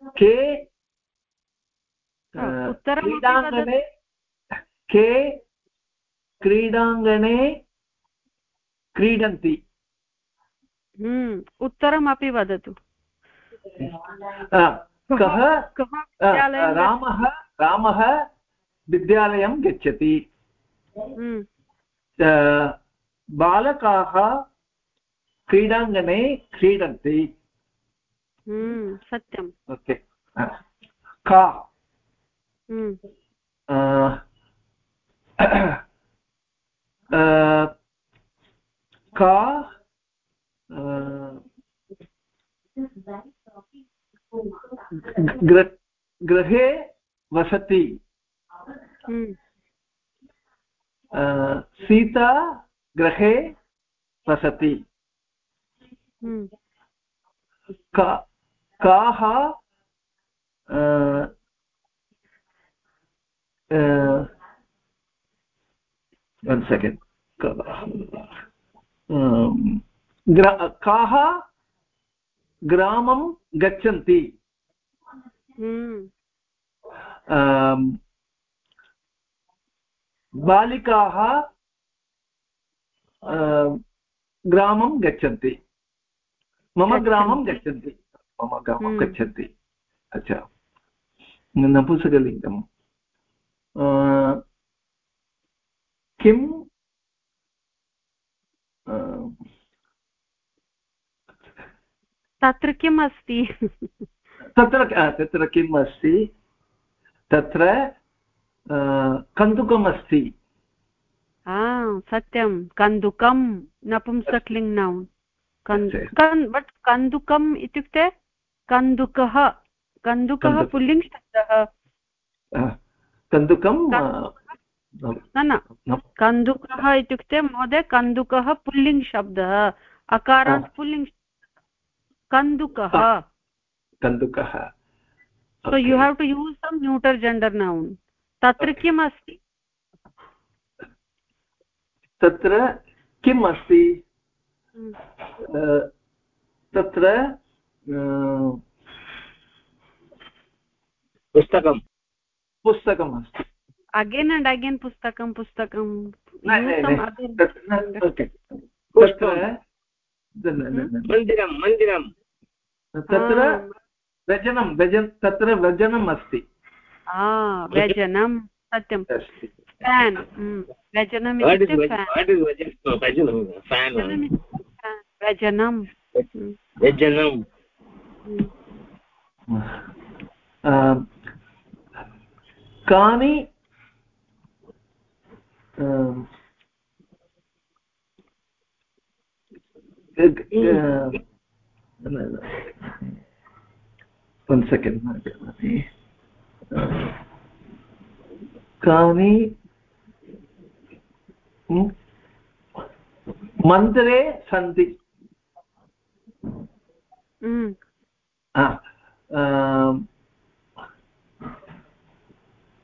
के क्रीडाङ्गणे के क्रीडाङ्गणे क्रीडन्ति। हम्म, उत्तरमपि वदतु। कः? रामः रामः विद्यालयं गच्छति। हम्म। बालकाः क्रीडाङ्गणे क्रीडन्ति। हम्म, सत्यम्। ओके का? का गृहे वसति हम्म। सीता गृहे वसति हम्म। काः वन् सेकेण्ड् काः ग्रामं गच्छन्ति? हम्म। बालिकाः ग्रामं गच्छन्ति। मम ग्रामं गच्छन्ति। मम ग्रामं हम्म। गच्छन्ति। अच्छा। नपुंसकलिङ्गं किं तत्र किम् अस्ति तत्र तत्र किम् अस्ति तत्र कन्दुकम् अस्ति सत्यं कन्दुकं नपुंसक्लिङ्ग् नौन्। बट् कन्दुकम् इत्युक्ते कन्दुकः कन्दुकः पुल्लिङ्ग् शब्दः कन्दुकं न न कन्दुकः इत्युक्ते महोदय कन्दुकः पुल्लिङ्ग् शब्दः अकारात् पुल्लिङ्ग् कन्दुकः कन्दुकः so you have to use some neuter gender noun. तत्र किम् अस्ति? तत्र किम् अस्ति? तत्र पुस्तकं पुस्तकम्। अस्ति। अगेन् अण्ड् अगेन् पुस्तकं पुस्तकं मन्दिरं मन्दिरं तत्र व्यजनं व्यजन तत्र व्यजनम् अस्ति व्यजनं सत्यं। फेन् व्यजनं व्यजनं व्यजनं कानि one second कानि मन्दिरे सन्ति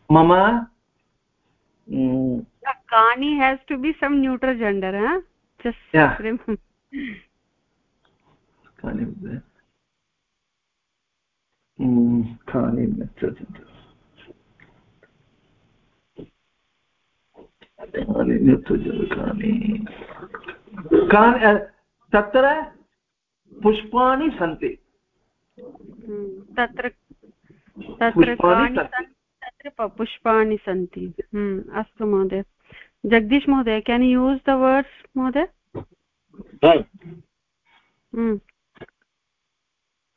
मम kani has to be some neutral gender huh कानि कानि कानि तत्र पुष्पाणि सन्ति तत्र तत्र तत्र पुष्पाणि सन्ति अस्तु महोदय। जगदीश महोदय केन् यूस् द वर्ड्स् महोदय?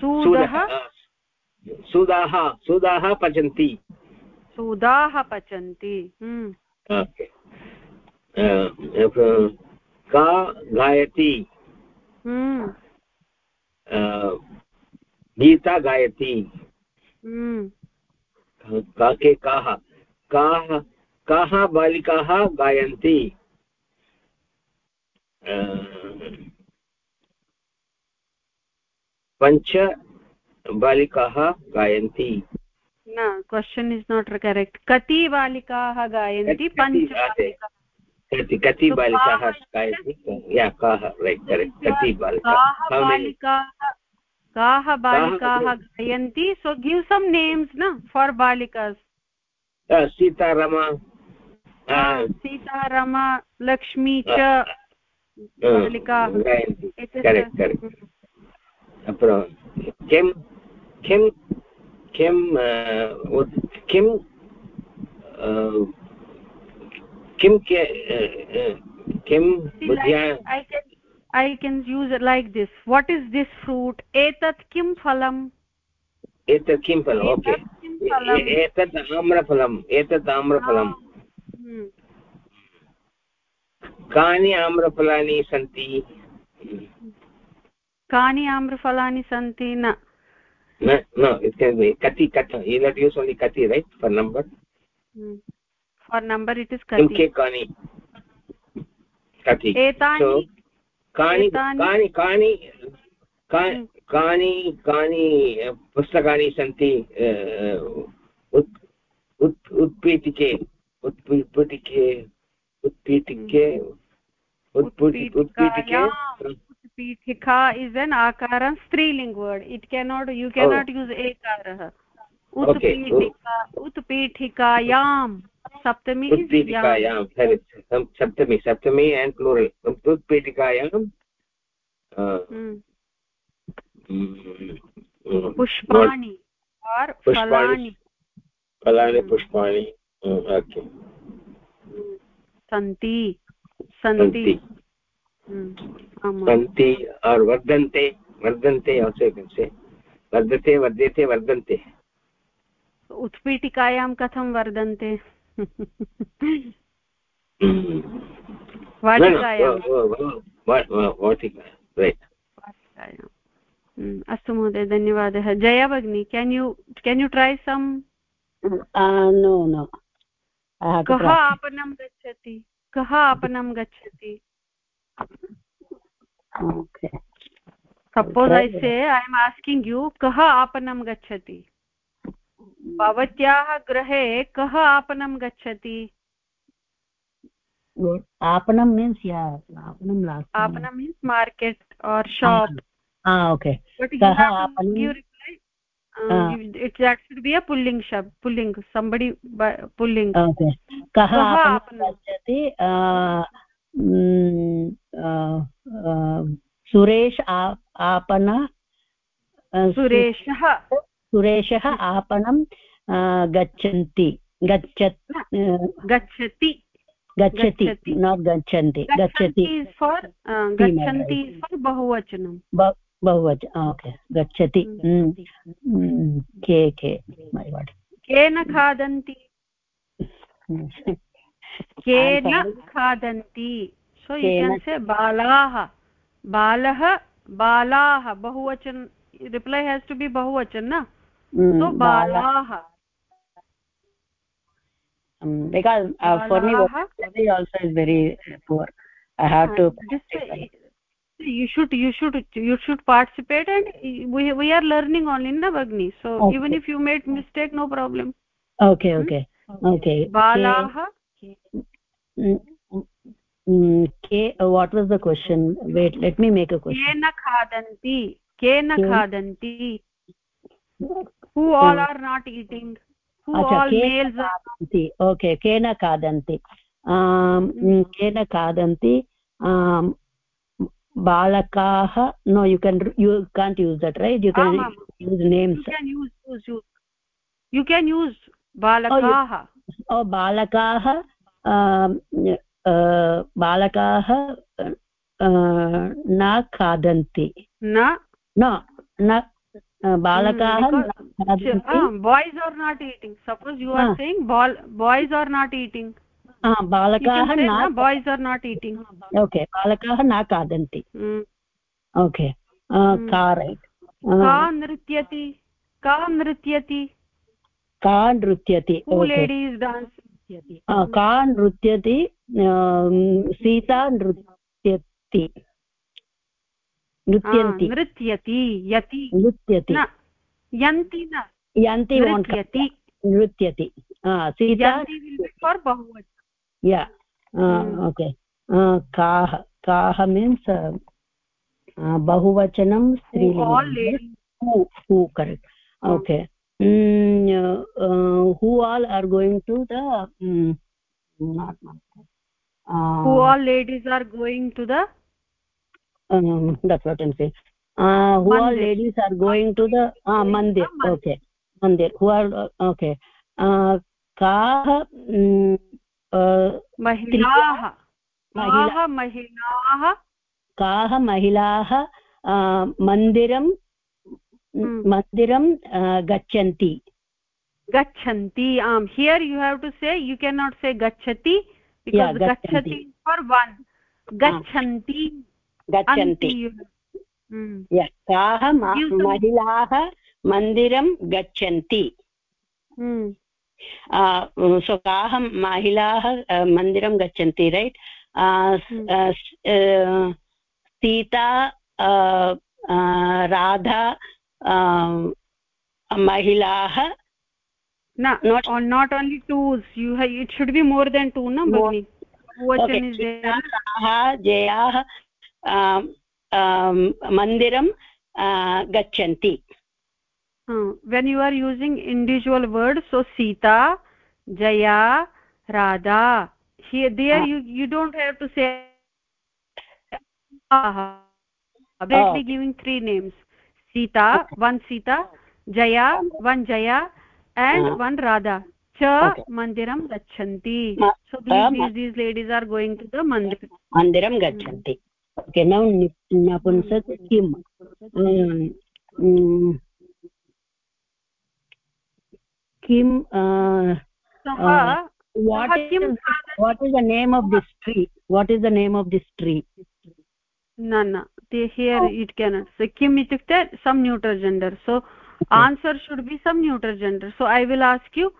sudah sudah sudah pachanti सुधाः पचन्ति। का गायति? गीता गायति। काके काः काः काः? बालिकाः गायन्ति? पञ्च बालिकाः गायन्ति। न क्वशन् इस् नाट् करेक्ट् कति बालिकाः गायन्ति पञ्च कति कति बालिकाः गायन्ति? या काः? रैट् करेक्ट् कति बालिकाः? काः बालिकाः गायन्ति? सो गिव् सम् नेम्स् न फार् बालिकास्। सीतारमा सीतारमा लक्ष्मी च बालिकाः। करेक्ट् करेक्ट् किं किं किं किं किं किं बुद्ध्या I can use like this what is this fruit एतत् किं फलम् एतत् किं फलम् ओके एतत् आम्रफलम् एतत् आम्रफलम् कानि आम्रफलानि सन्ति कानि आम्रफलानि सन्ति न no no it can be kati kata you not use only kati right for number hmm. for number it is kati mk kani kati etani so kani kani kani कानि कानि पुस्तकानि सन्ति उत्पीठिके उत्पीठिके उत्पीठिके उत्पीठिके oh. is utpithikayam saptami saptami and plural utpithikayam uh, hmm. पुष्पाणि और फलानि फलानि पुष्पाणि okay सन्ति सन्ति सन्ति और वर्धन्ते वर्धन्ते also you can say वर्धते वर्धते वर्धन्ते उत्पीठिकायां कथं वर्धन्ते अस्तु महोदय धन्यवादः. जया भगिनी can you can you try some no no कः आपणं गच्छति? कः आपणं गच्छति? सपोज़ आई से आई एम आस्किंग यू कः आपणं गच्छति भवत्याः गृहे कः आपणं गच्छति आपणं मीन्स् आपणं आपणं means market or shop okay pulling पुल्लिङ्ग् कः आपणं गच्छति सुरेश आपण सुरेशः। सुरेशः आपणं गच्छन्ति गच्छत् गच्छति। गच्छति नाट् गच्छन्ति गच्छति। फार् गच्छन्ति फार् बहुवचनं। बहुवच ओके गच्छति। के के मै वाट् केन खादन्ति? केन खादन्ति सो यु केन् से बालाः बालः बालाः बहुवचन रिप्लै हेस् टु बि बहुवचन न सो बालाः because uh, for me vocabulary also is very poor i have to you should you should you should participate and we we are learning only na bagni so okay. even if you made mistake no problem okay okay okay balah के what was the question wait let me make केन खादन्ति केन खादन्ति। Okay केन खादन्ति. केन खादन्ति. बालकाः no you can you can't use that right you can use names you can use बालकाः. बालकाः बालकाः न खादन्ति न न न बालकाः boys are not eating suppose you are saying boys are not eating बालकाः न boys are not eating okay बालकाः न खादन्ति ओके का रैट् का नृत्यति का नृत्यति का नृत्यति लेडीस् डान्स् का नृत्यति? सीता नृत्यति। नृत्यन्ति। नृत्यति यति। नृत्यति। यन्ति न। यन्ति नृत्यति। नृत्यति। सीता फार् बहुवचन। या ओके। काः काः मीन्स् बहुवचनं स्त्रीलिङ्गं। correct okay who all are going to the um, not uh, who all ladies are going to the um, that's what i'm saying uh, who all ladies are going to the uh, mandir okay mandir who are uh, okay uh, kaah महिलाः काः महिलाः काः महिलाः मन्दिरं मन्दिरं गच्छन्ति। गच्छन्ति आम् हियर् यु हेव् टु से यु केन् नाट् से गच्छति गच्छति फार् वन् गच्छन्ति गच्छन्ति। काः महिलाः मन्दिरं गच्छन्ति। सो काः महिलाः मन्दिरं गच्छन्ति रैट् सीता राधा महिलाः न not on not only twos you have it should be more than two no bagni vachan is there jayaah mandiram gachanti when you are using individual words so sita jaya radha here there you you don't have to say directly oh. giving three names sita one sita jaya one jaya and uh. one radha cha okay. mandiram gachanti uh, so these, uh, these these ladies are going to the mandir mandiram gachanti okay now napunsak kim um, kim uh, uh, what is, what is the name of this tree what is the name of this tree no no they here oh. it cannot so kim itukte some neuter gender so okay. answer should be some neuter gender so i will ask you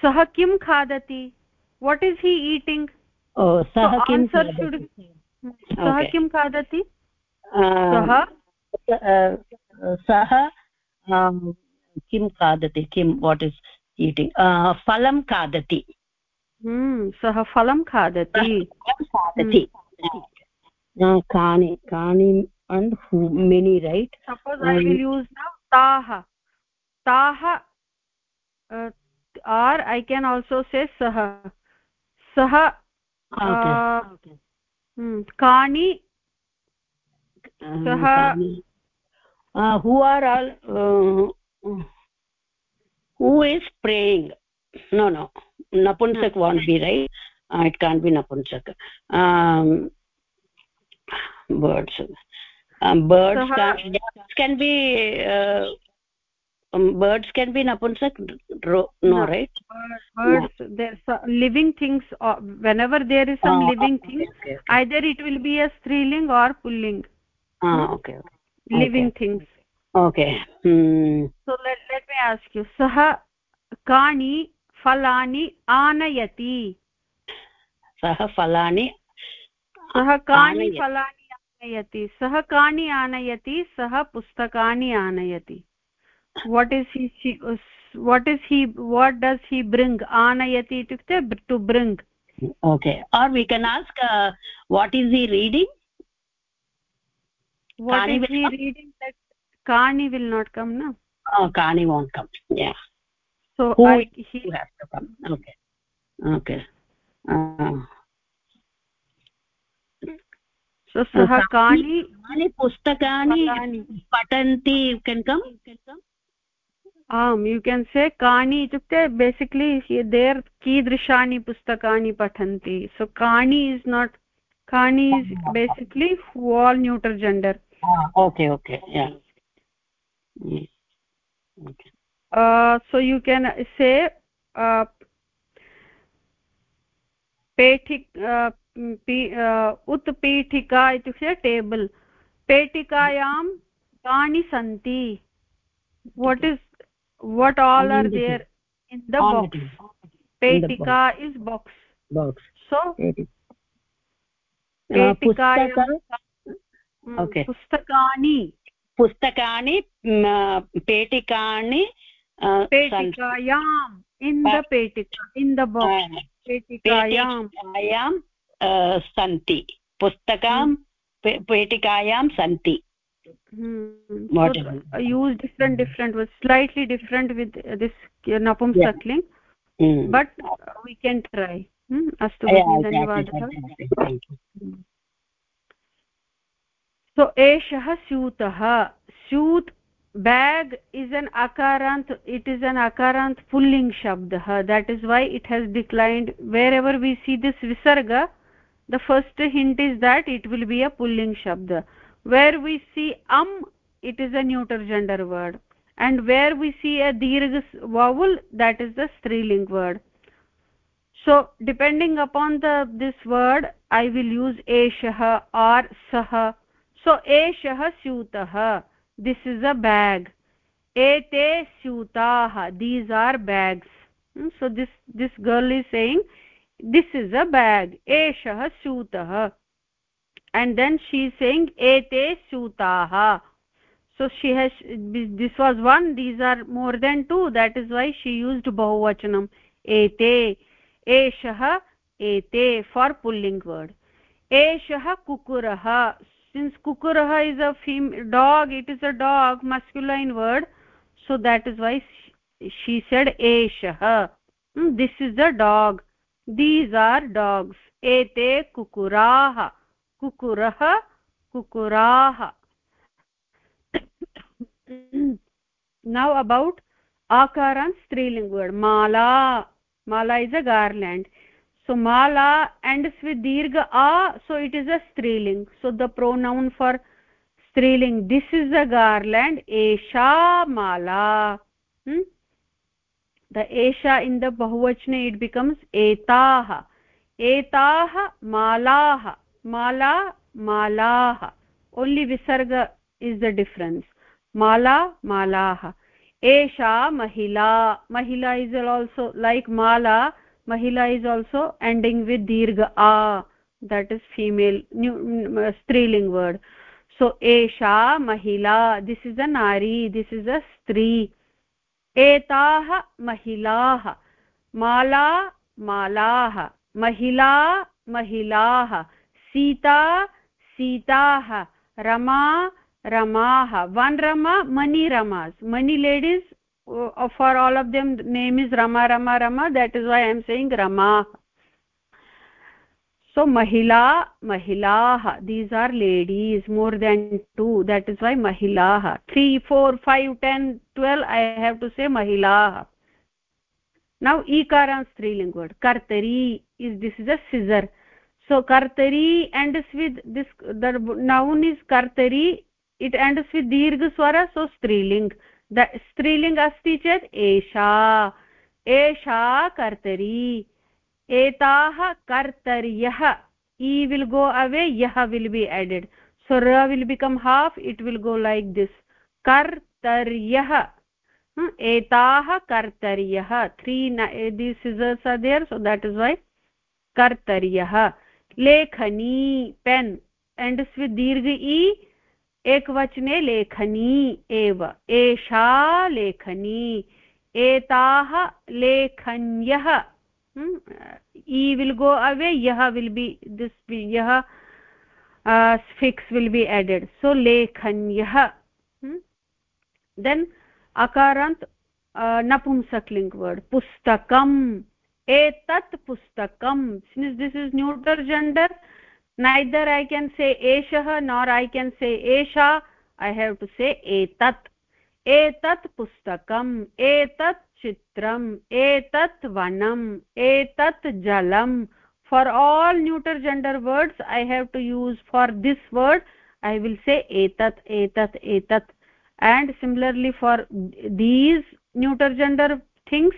sah kim khadati what is he eating oh sah so kim answer should sah okay. kim khadati sah sah kim khadati kim what is eating uh, phalam khadati hmm sah phalam hmm. kani kani and who many right suppose um, i will use now taha taha uh, or i can also say sah sah okay, uh, okay. Hmm, kani sah uh, who are all uh, who is praying no no napunsak won't be right uh, it can't be napunsak um, birds um, birds so can, can be uh, um, birds can be napunsak no, no right birds no. there's uh, living things uh, whenever there is some oh, living okay, thing okay, okay. either it will be a striling or pulling ah okay, okay. living things okay hmm. so let, let me ask you sah kani falani anayati सः फलानि सः कानि फलानि आनयति सः कानि आनयति सः पुस्तकानि आनयति what is he what is he what does he bring आनयति इत्युक्ते to bring okay are we can ask what is he reading what is he reading that kani will not come no oh kani won't come yeah so Who I, he has to come okay okay uh, so सः कानि कानि पुस्तकानि पठन्ति केन् कम् आम् यु can से कानि इत्युक्ते basically there कीदृशानि पुस्तकानि पठन्ति सो कानि इस् नाट् कानि is basically all neuter gender okay okay so uh, so you पेठिक् उत्पीठिका इत्युक्ते टेबल्। पेटिकायां कानि सन्ति? What is what all are there in the box पेटिका इस् बाक्स् सो पुस्तकानि पुस्तकानि पेटिकानि पेटिकायां in the petika in the box पेटिकायां सन्ति पुस्तकां पेटिकायां सन्ति hmm. use different different was slightly different with this napumsakling yeah. mm. but uh, we can try hmm? astu धन्यवादः so एषः स्यूतः स्यूत् bag is an akarant it is an akarant pulling shabdah that is why it has declined. Wherever we see this visarga the first hint is that it will be a pulling shabd. Where we see am it is a neuter gender word. And where we see a dirgha vowel that is the striling word. So depending upon the this word i will use eshah or sah. So eshah syutah this is a bag. Ete syutaah these are bags. Hmm? so this this girl is saying this is a bag. Eshah syutah and then she is saying ete syutaah so she has this was one. These are more than two. That is why she used bahuvachanam. Ete. Eshah ete for pulling word. Eshah kukurah since kukurah is a fem dog it is a dog masculine word so that is why she said eshah. Hmm, this is a dog. These are dogs. Ete kukurah. Kukurah kukurah. Now about akaran striling word. Mala. Mala is a garland so mala ends with dirgha a so it is a striling. So the pronoun for striling this is a garland esha mala. Hmm? the esha in the bahuvachane it becomes etah etah malah mala malah only visarga is the difference. Mala malah esha mahila. Mahila is also like mala mahila is also ending with dirgha a that is female new striling word so esha mahila this is a nari this is a stri etaah mahilaah mala malaah mahila mahilaah sita sitaah rama ramaah one rama many ramas many ladies uh, for all of them the name is rama rama rama that is why i am saying rama so mahila mahilah these are ladies more than two that is why mahilah 3 4 5 10 12 i have to say mahilah now ikaran striling word kartari is this is a scissor so kartari ends with this the noun is kartari it ends with dirgha swara so striling स्त्रीलिङ्ग् अस्ति चेत् एषा एषा कर्तरी, एताः कर्तर्यः। ई will go away यः will be added so raw will become half it will go like this कर्तर्यः। एताः कर्तर्यः। Three the scissors are so that is why कर्तर्यः। लेखनी, पेन् एण्ड्स् वित् दीर्घ ई एकवचने लेखनी एव, एषा लेखनी, एताः लेखन्यः। ई विल् गो अवे, यः विल् बि, दिस् यः fix will be added. So लेखन्यः। Then अकारान्त् नपुंसक्लिङ्ग् वर्ड्, पुस्तकम्, एतत् पुस्तकं since this is neuter gender neither i can say eshah nor i can say esha i have to say etat etat pustakam etat chitram etat vanam etat jalam for all neuter gender words i have to use for this word i will say etat etat etat and similarly for these neuter gender things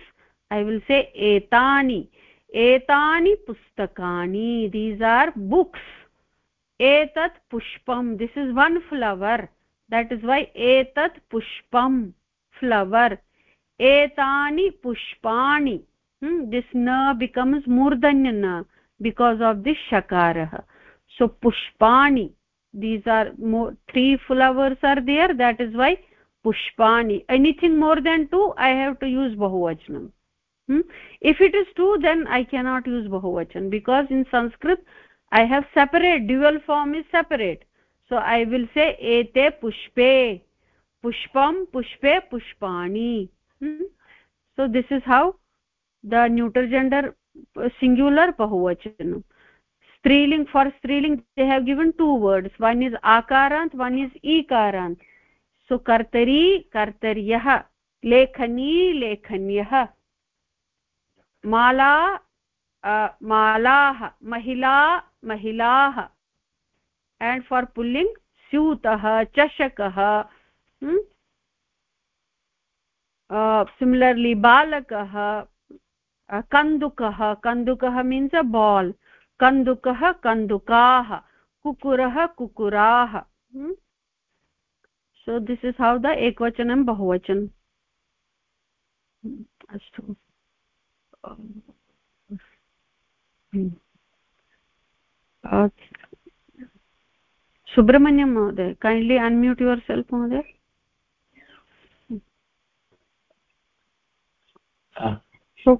i will say etani एतानि पुस्तकानि these are books एतत् पुष्पं this is one flower that is why एतत् पुष्पं flower एतानि पुष्पाणि this न becomes मूर्धन्य न बिकास् आफ् दि शकारः सो पुष्पाणि these are more three flowers are there that is why पुष्पाणि. Anything more than two I have to use बहुवचनम् hmm? if it is two then i cannot use bahuvachan because in sanskrit i have separate dual form is separate so i will say ete pushpe pushpam pushpe pushpani hmm? so this is how the neuter gender singular bahuvachanam striling for striling they have given two words one is akarant one is ikarant so kartari kartaryah lekhani lekhanyah mala मालाः, महिला, महिलाः। And for pulling स्यूतः चषकः similarly, balakah कन्दुकः कन्दुकः means a ball कन्दुकः कन्दुकाः कुकुरः कुकुराः so this is how the एकवचनं बहुवचन अस्तु सुब्रह्मण्यं महोदय कैण्ड्लि अन्म्यूट् युवर् सेल्फ् महोदय so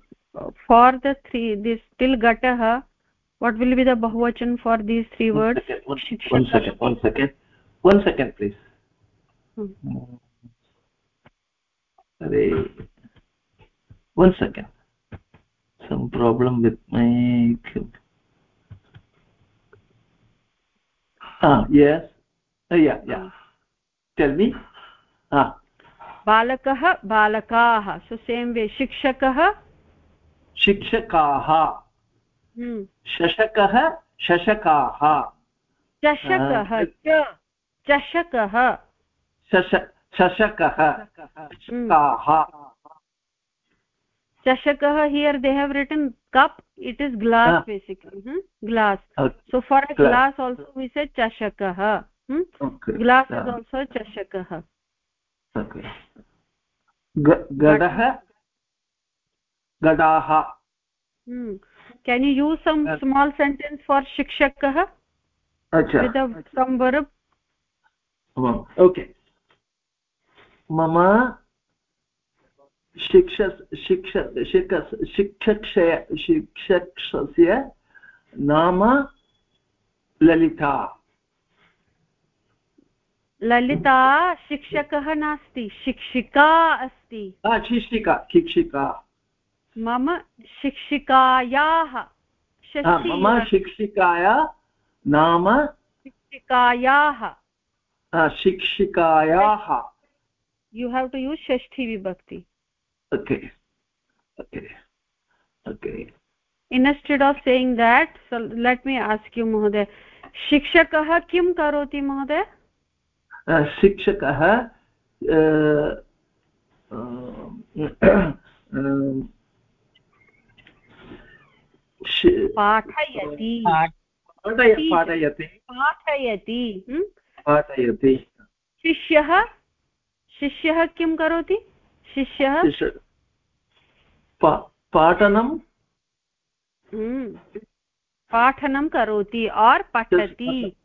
for the three this till gatah what will be the bahuvachan for these three one words second, one, one second one second one second please hmm. one second some problem with my ah yes uh, yeah yeah tell me ah बालकः बालकाः so same way शिक्षकः शिक्षकाः शशकः शशकाः चषकः चषकः चषकः चषकः here they have written cup it is glass basically glass so for a glass also we say चषकः glass is also चषकः गडः can you use some small sentence for शिक्षकः मम शिक्ष शिक्ष शिक्षक्षय शिक्षकस्य नाम ललिता। ललिता शिक्षकः नास्ति शिक्षिका अस्ति। शिक्षिका शिक्षिका। मम शिक्षिकायाः मम शिक्षिकाया नाम शिक्षिकायाः। शिक्षिकायाः। यु हेव् टु यूस् षष्ठी विभक्ति। Okay okay okay instead of saying that so let me ask you mohoday shikshakah kim karoti mohoday शिक्षकः पाठयति पाठयति पाठयति पाठयति शिष्यः शिष्यः किं करोति शिष्यः? पाठनं? पाठनं करोति और् पठति।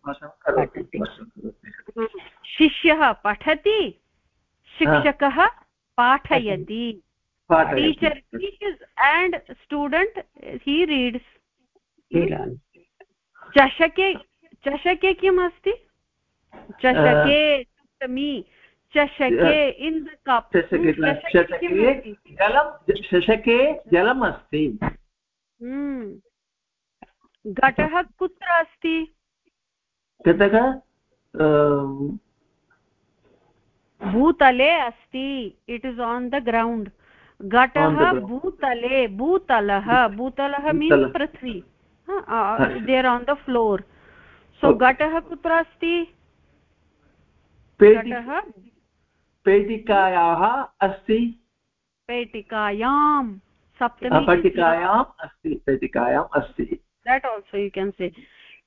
शिष्यः पठति। शिक्षकः पाठयति। Teacher teachers and student he reads चषके चषके किम् अस्ति चषके सप्तमी। चषके इन् द कप् जलं चषके जलम् अस्ति। घटः कुत्र अस्ति? घटः भूतले अस्ति। It is on the ground घटः भूतले भूतलः। भूतलः means Prithvi. There on the floor so घटः कुत्र अस्ति? घटः पेटिकायाः अस्ति। पेटिकायां सप्तमी पेटिकायाम् अस्ति पेटिकायाम् अस्ति। That also you can say.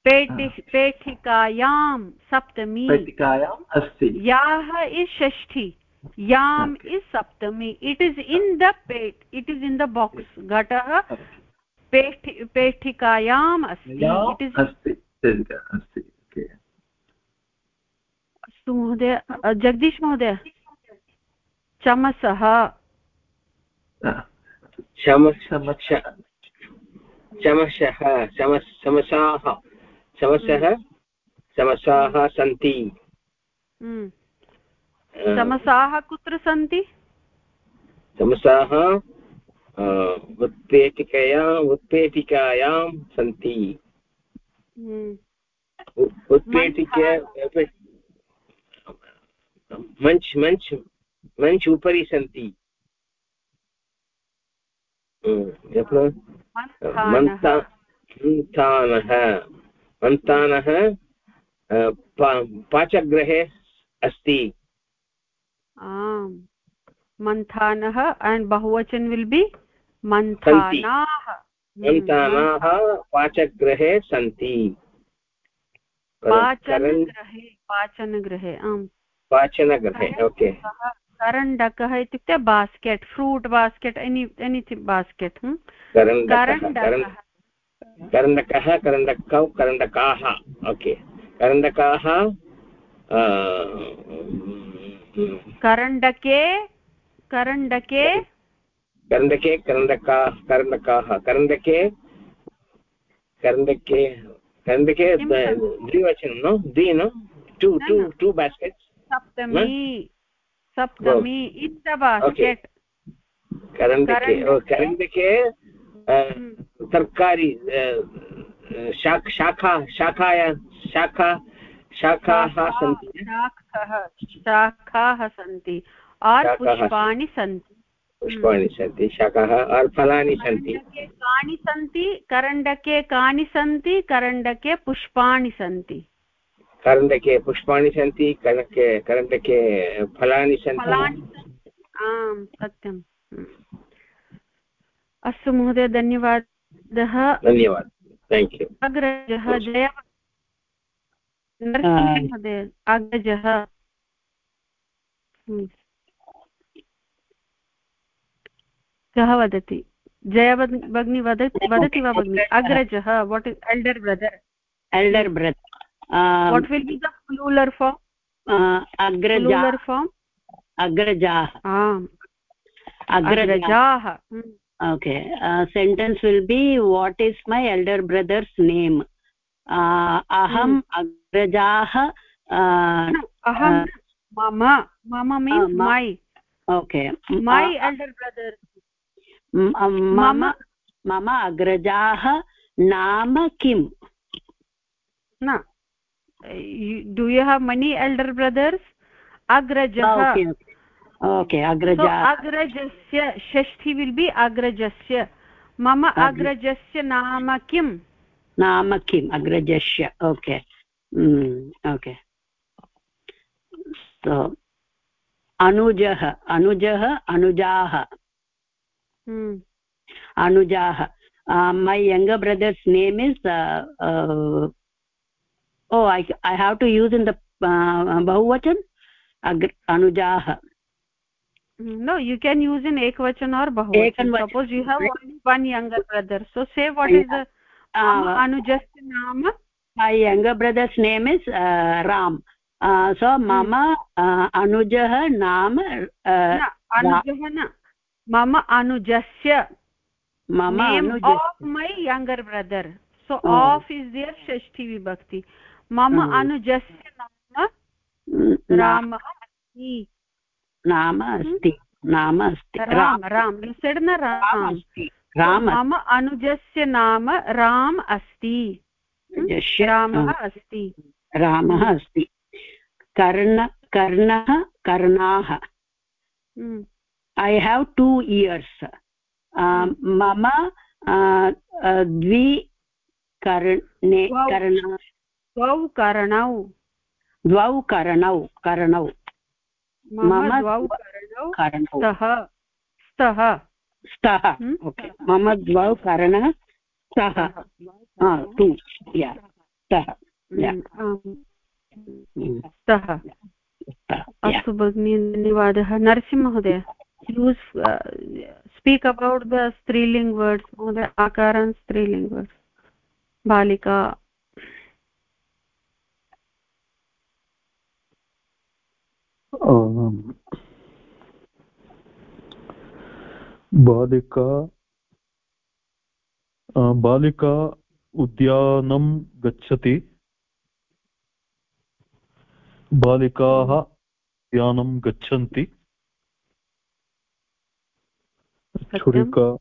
पेटि पेटिकायां सप्तमी। पेटिकायाम् अस्ति। याः is Shashthi. yam is saptami it is in the pet it is in the box. Ghatah पेठिकायाम् अस्ति। इट् इस् अस्ति। अस्ति। अस्तु महोदय। जगदीश महोदय। चमसः। चमसः चमसाः चमसः चमसाः सन्ति। हम्म। चमसाः कुत्र सन्ति? चमसाः उत्पेटिकयाम् उत्पेटिकायां सन्ति। हम्म। उत्पेटिका मञ्च् मञ्च् मञ्च् उपरि सन्ति हम्म, मन्तानः मन्तानः पाचगृहे अस्ति। मन्थानः and bahuvachan will be मन्थानाः मन्थानाः पाचगृहे सन्ति। पाचनगृहे पाचनगृहे आम्। पाचनगृहे ओके करण्डकः इत्युक्ते basket fruit basket any anything basket करण्डकः करण्डकौ करण्डकाः ओके करण्डकाः करण्डके करण्डके करण्डके करण्डका करण्डकाः करण्डके करण्डके करण्डके द्विवचनं नो द्वि no two two two basket सप्तमी सप्तमी द बास्केट् करण्डके करण्डके तरकारी शाखा शाखाया शाखा शाखाः सन्ति शाखाः सन्ति और पुष्पाणि सन्ति पुष्पाणि सन्ति शाकाः और फलानि सन्ति कानि सन्ति करण्डके कानि सन्ति करण्डके पुष्पाणि सन्ति करण्डके पुष्पाणि सन्ति करण्डके करण्डके फलानि सन्ति आम् सत्यम् अस्तु महोदय धन्यवादः धन्यवादः थेङ्क् यू अग्रजः जय महोदय अग्रजः कः वदति जया भगिनी वदति वदति वा भगिनि अग्रजः what is elder brother elder brother what will be the plural form अग्रजार् form अग्रजाः अग्रजाः okay uh, sentence will be what is my elder brother's name uh, aham hmm. agrajah uh, aham uh, mama mama means uh, ma my okay my uh, elder brother मम मम अग्रजाः नाम किम् न do you have many elder brothers अग्रजः okay अग्रजा अग्रजस्य षष्ठी will be अग्रजस्य मम अग्रजस्य नाम किम् नाम किम् अग्रजस्य ओके ओके अनुजः अनुजः अनुजाः hmm. uh, my younger brother's name is uh, uh, oh i i have to use in the uh, bahuvachan anujaah no you can use in ekvachan or bahuvachan suppose you have only one younger brother so say what is the uh, anujasya naam my younger brother's name is uh, ram uh, so hmm. mama uh, anujah naam uh, na, anujah na मम अनुजस्य मम of my younger brother so of is there षष्ठी विभक्ति मम अनुजस्य नाम रामः अस्ति। नाम अस्ति नाम अस्ति राम राम। सेड् न राम। राम मम अनुजस्य नाम राम अस्ति। रामः अस्ति। रामः अस्ति। कर्ण कर्णः कर्णाः। ears. uh, mama uh, uh, द्वि कर्णे कर्ण द्वौ कर्णौ द्वौ कर्णौ कर्णौ मम द्वौ कारणौ स्तः। स्तः। स्तः ओके। मम द्वौ कारणः स्तः। टु स्तः स्तः। अस्तु भगिनि धन्यवादः। नरसिंहमहोदय यूस् स्पीक् अबौट् द स्त्रीलिङ्ग् वर्ड्स् महोदय आकारान् स्त्रीलिङ्ग् वर्ड्स् बालिका बालिका बालिका उद्यानं गच्छति। बालिकाः उद्यानं गच्छन्ति। छुरिका।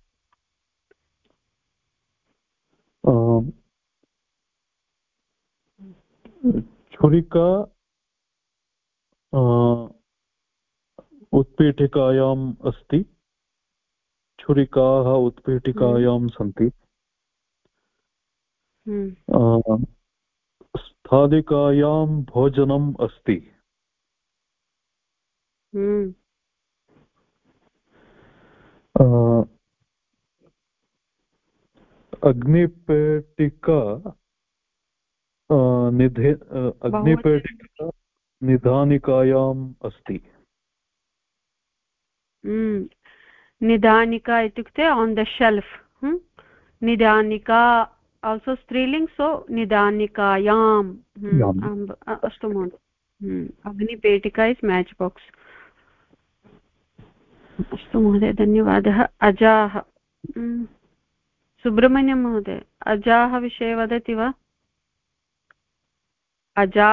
छुरिका उत्पीठिकायाम् अस्ति छुरिकाः उत्पीठिकायां हम्म। सन्ति हम्म। स्थालिकायां भोजनम् अस्ति हम्म। अग्निपेटिका निधे अग्निपेटिका निधानिकायाम् अस्ति। निधानिका इत्युक्ते आन् द शेल्फ् निधानिका आल्सो स्त्रीलिङ्ग् सो निधानिकायाम् अस्तु महोदय। अग्निपेटिका इस् मेच् बाक्स् अस्तु महोदय धन्यवादः। अजाः सुब्रह्मण्यं महोदय अजाः विषये वदति वा? अजा।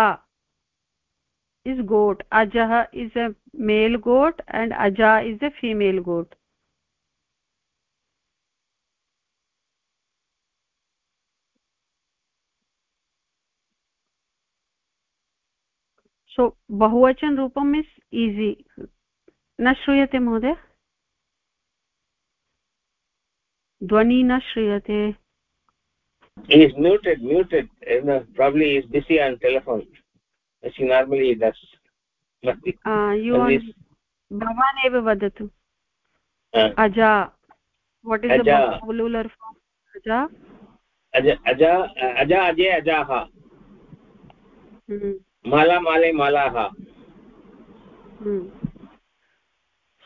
is goat. Ajah is a male goat and aja is a female goat. सो बहुवचन रूपं मीन्स् ईजि न श्रूयते महोदय ध्वनि न श्रूयते muted muted probably is busy on telephone she normally does भवान् एव वदतु। अजा। वट् इस् प्लूलर् अजा। अजा? अजा अजय अजाः माला माले मालाः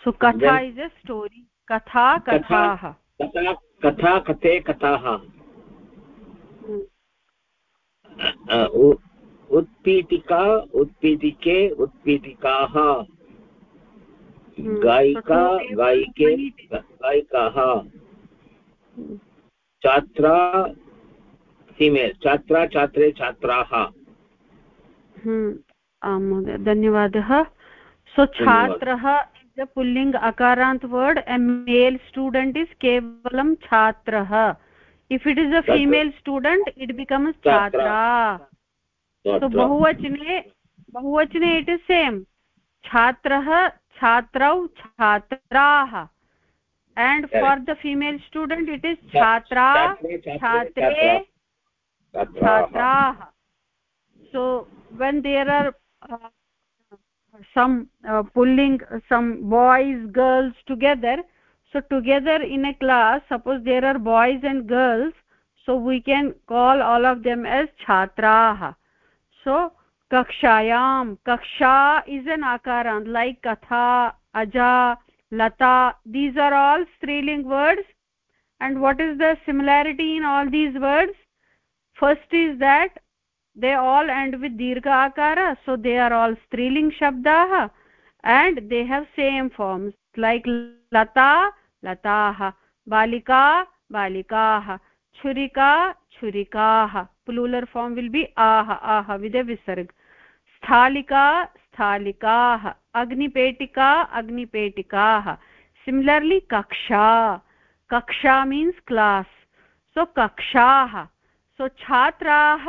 सो कथा इस् ए स्टोरि कथा कथाः कथा कथे कथाः उत्पीठिका उत्पीठिके उत्पीठिकाः। हम्म, गायिका गायिके गायिकाः। छात्रा फीमेल् छात्रा छात्रे छात्राः। हम्म, आं महोदय धन्यवादः। सो छात्रः इस् द पुल्लिङ्ग् अकारान्त् word a male student is केवलं छात्रः। If it is a female student it becomes छात्रा। तो बहुवचने बहुवचने इट् इस् सेम् छात्रः छात्रौ छात्राः। And for the female student it is छात्रा छात्रे छात्राः so when there are some pulling some boys girls together so together in a class suppose there are boys and girls so we can call all of them as छात्राः। So kakshayam kaksha is an akarant like katha aja lata these are all striling words and what is the similarity in all these words first is that they all end with dirgha akara so they are all striling shabdah and they have same forms like lata lataah balika balikah churika churikaah plural form will be ah ah with विसर्ग स्थालिका स्थालिकाः अग्निपेटिका अग्निपेटिकाः similarly कक्षा कक्षा means class सो कक्षाः सो छात्राः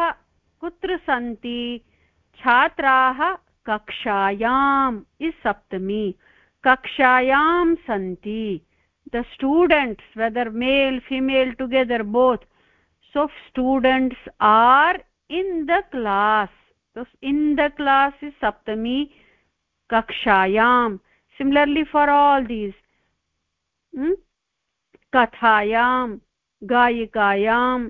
कुत्र सन्ति छात्राः कक्षायाम् is सप्तमी कक्षायां सन्ति the students whether male female together both so students are in the class so in the class is saptami kakshayam similarly for all these hmm? kathayam gayikayam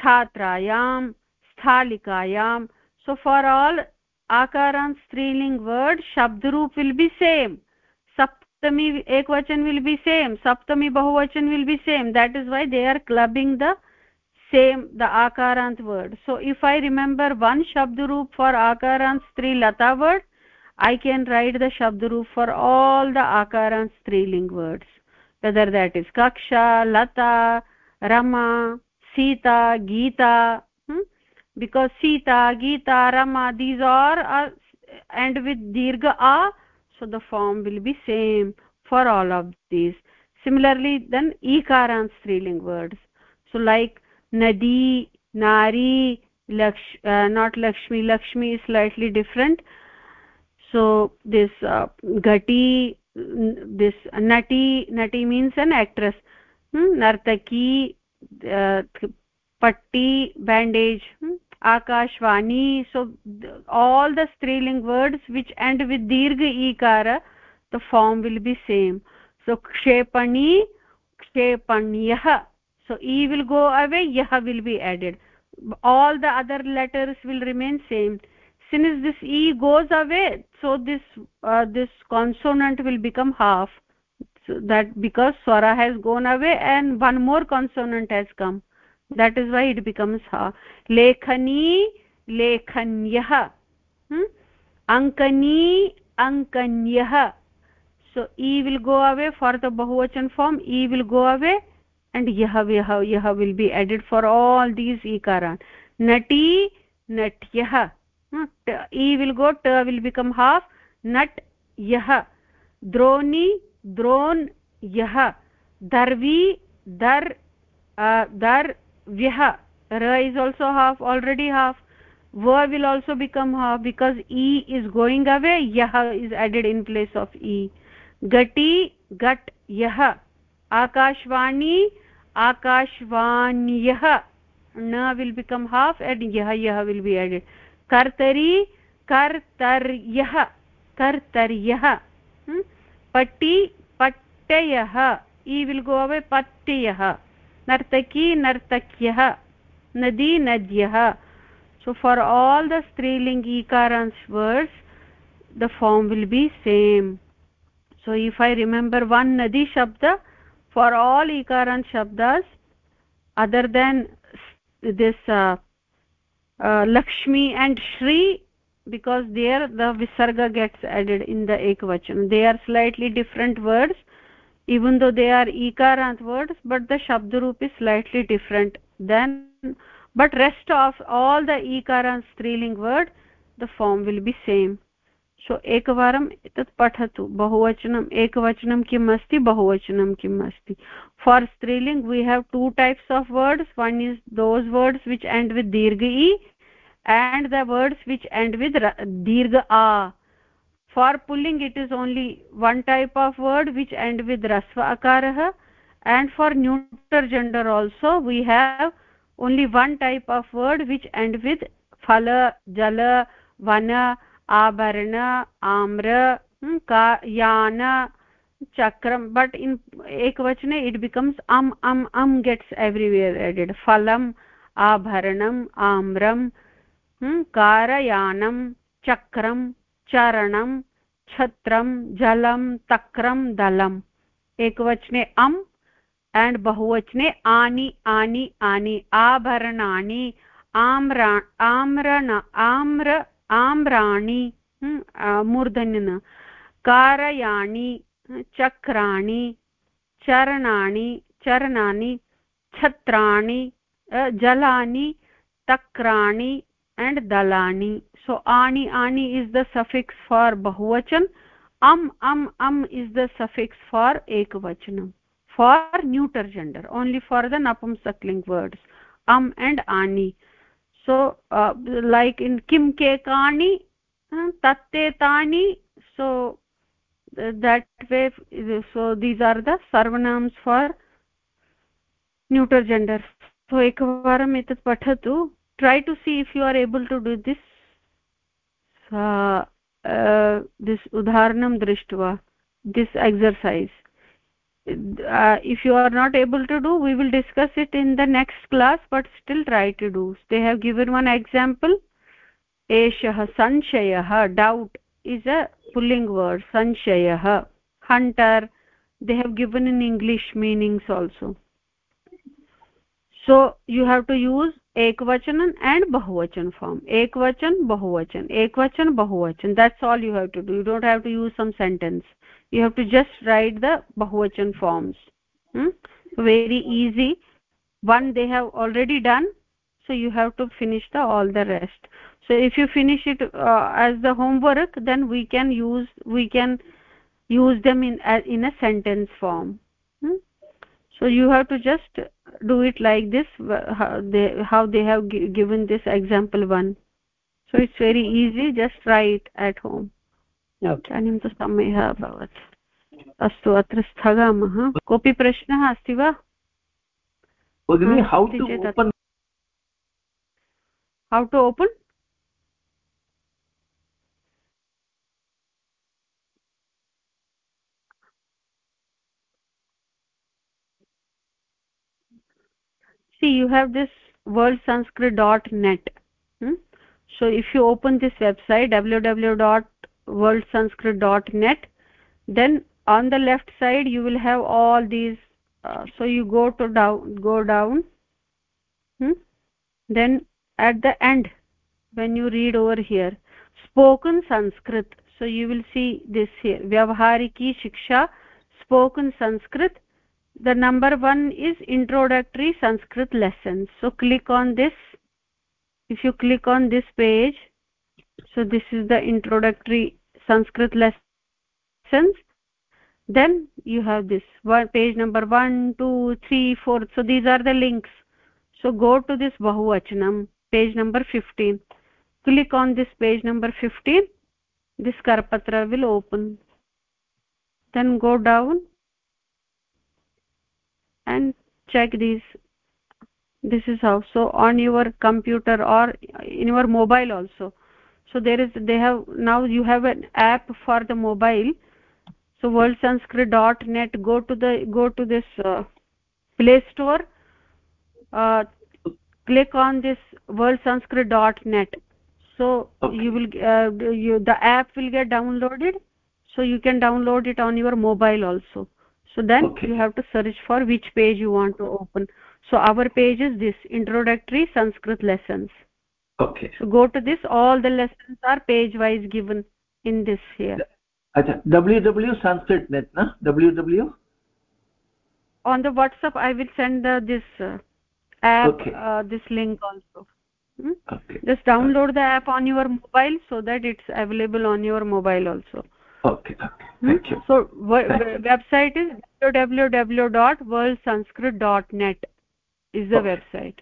chhatrayam sthalikayam so for all akaran striling word shabdrup will be same saptami ekvachan will be same saptami bahuvachan will be same that is why they are clubbing the same the akarant word. So if i remember one shabdrup for akarant stri lata word i can write the shabdrup for all the akarant striling words. Whether that is kaksha lata rama sita geeta hmm? because sita geeta rama these are uh, and with dirgha a so the form will be same for all of these. Similarly then ikaran striling words. So like नदी, नारी, लक्ष not लक्ष्मी Lakshmi is slightly different so this घटी this नटी नटी means an actress नर्तकी पट्टी bandage आकाशवाणी सो ऑल द स्त्रीलिंग वर्ड्स विच एंड विद दीर्घ ईकार the form will be same so क्षेपणी क्षेपण्य so e will go away yah will be added. All the other letters will remain same. Since this e goes away so this uh, this consonant will become half. So that because swara has gone away and one more consonant has come. That is why it becomes ha. Lekhani lekhanyah. Hmm? ankani ankanyah. So e will go away for the bahuvachan form. E will go away and yah yah yah will be added for all these ikaran nati natyah e will go t will become half nat yah droni dron yah darvi dar uh, dar vyah ra is also half already half va will also become half because e is going away yah is added in place of e gati gat yah akashvani आकाशवाण्यः. न will become half add यः यः will be added कर्तरी, कर्तर्यः. कर्तर्यः. पट्टि, पट्टयः. ई will go away पट्टयः. नर्तकी, नर्तक्यः. नदी, नद्यः. So for all the स्त्रीलिङ्ग् ईकारान्स् words the form will be same so if I remember one नदी शब्द for all ikaran shabdas other than this uh, uh, lakshmi and shri because there the visarga gets added in the ekvachan. They are slightly different words even though they are ikarant words but the shabdaroop is slightly different then but rest of all the ikaran striling word the form will be same सो एकवारम् एतत् पठतु, बहुवचनम्, एकवचनं किम् अस्ति, बहुवचनं किम् अस्ति। For स्त्रीलिङ्ग् we have two types of words one is those words which end with दीर्घ इ and the words which end with दीर्घ आ। For pulling it is only one type of word which end with रस्व अकारः and for neuter gender also we have only one type of word which end with फल, जल, one आभरण, आम्र हम्म, का, यान, चक्रम but in एक वचने इट बिकम्स अम अम अम गेट्स एवरीवेयर एडेड फलम, आभरणम, आम्रम हम्म, कारयानम चक्रम, चरणम, छत्रम, जलम, तक्रम, दलम। एक वचने अम एंड बहुवचने आनी आनी आनी, आभरणानी, आम्र आम्र आम्र आम्राणि मूर्धन्यन कारयाणि चक्राणि चरणानि चरणानि छत्राणि जलानि तक्राणि and dalani so ani ani is the suffix for bahuvachan am am am is the suffix for ekvachanam for neuter gender only for the napumsakling words am and ani uh, kim kekani uh, tatte tani so uh, that way so these are the sarvanams for neuter gender so ekavaram etat pathatu try to see if you are able to do this uh, this udharanam drishtva this exercise uh, if you are not able to do we will discuss it in the next class but still try to do. They have given one example. Eshah sanshayah doubt is a pulling word. Sanshayah hunter. They have given in english meanings also. So you have to use ekvachan and bahuvachan form. Ekvachan bahuvachan. Ekvachan bahuvachan. That's all you have to do. You don't have to use some sentence you have to just write the bahuvachan forms. Hmm? very easy. One they have already done so you have to finish the all the rest. So if you finish it uh, as the homework then we can use we can use them in uh, in a sentence form. Hmm? so you have to just do it like this how they, how they have given this example one. So it's very easy. Just it at home इदानीं तु समयः अभवत् अस्तु अत्र स्थगामः कोऽपि प्रश्नः अस्ति वा how to open see you have this worldsanskrit.net hmm? so if you open this website www worldsanskrit.net then on the left side you will have all these uh, so you go to down go down hmm? then at the end when you read over here spoken sanskrit. So you will see this here vyavahariki shiksha spoken sanskrit. The number 1 is introductory sanskrit lessons so click on this. If you click on this page so this is the introductory sanskrit lessons. Then you have this one page number one, two, three, four. so these are the links. So go to this bahuvachanam page number 15 click on this page number 15 this karpatra will open. Then go down and check these. This is how. So on your computer or in your mobile also so there is they have now you have an app for the mobile. So worldsanskrit.net go to the go to this uh, play store. Uh, click on this worldsanskrit.net so okay. you will uh, you, the app will get downloaded. So you can download it on your mobile also. So then okay. you have to search for which page you want to open. So our page is this introductory sanskrit lessons okay. So go to this. All the lessons are page wise given in this here. Acha www sanskrit net na? Www on the whatsapp i will send the, this uh, app okay. uh, this link also. Hmm? okay. just download the app on your mobile so that it's available on your mobile also. Okay okay. Hmm? thank you. So website is www.worldsanskrit.net is the okay. website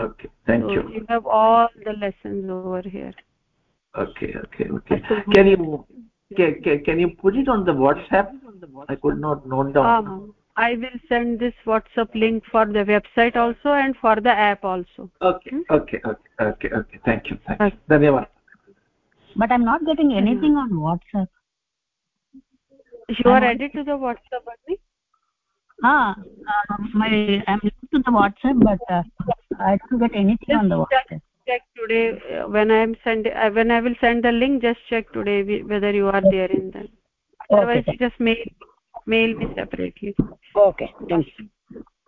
okay thank so you you have all the lessons over here. Okay okay okay. Can you can, can, can you put it on the whatsapp? I could not note down. Um, i will send this whatsapp link for the website also and for the app also. Okay hmm? okay okay okay okay. Thank you thank okay. you dhanyawad but i'm not getting anything on whatsapp. You are added to the whatsapp only ah uh, my i'm linked to the whatsapp but uh, i don't get anything just on the whatsapp check, check today uh, when i am send uh, when i will send the link just check today whether you are there in that otherwise okay. just mail mail me separately okay thank you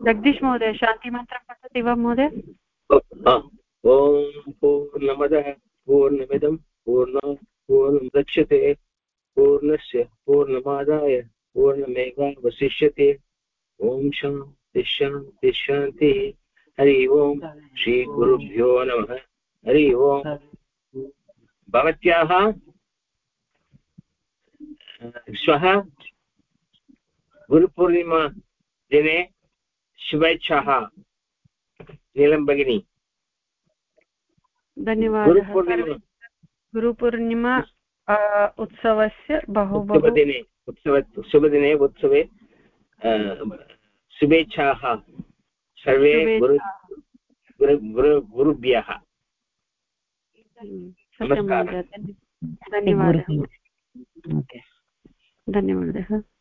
Jagdish महोदय शान्तिमन्त्रं पठति वा महोदय ॐ पूर्णमदः पूर्णमिदं पूर्ण पूर्णमुदच्यते पूर्णस्य पूर्णमादाय पूर्णमेवावशिष्यते ॐ शान्ति शान्ति शान्तिः हरि ओम् श्रीगुरुभ्यो नमः। हरि ओम् भवत्याः श्वः गुरुपूर्णिमा दिने शुभेच्छाः। नीलं भगिनी। धन्यवादः। गुरुपूर्णिमा। उत्सवस्य बहु शुभदिने उत्सव शुभदिने उत्सवे शुभेच्छाः सर्वे गुरु गुरु गुरुभ्यः। धन्यवादः। धन्यवादः।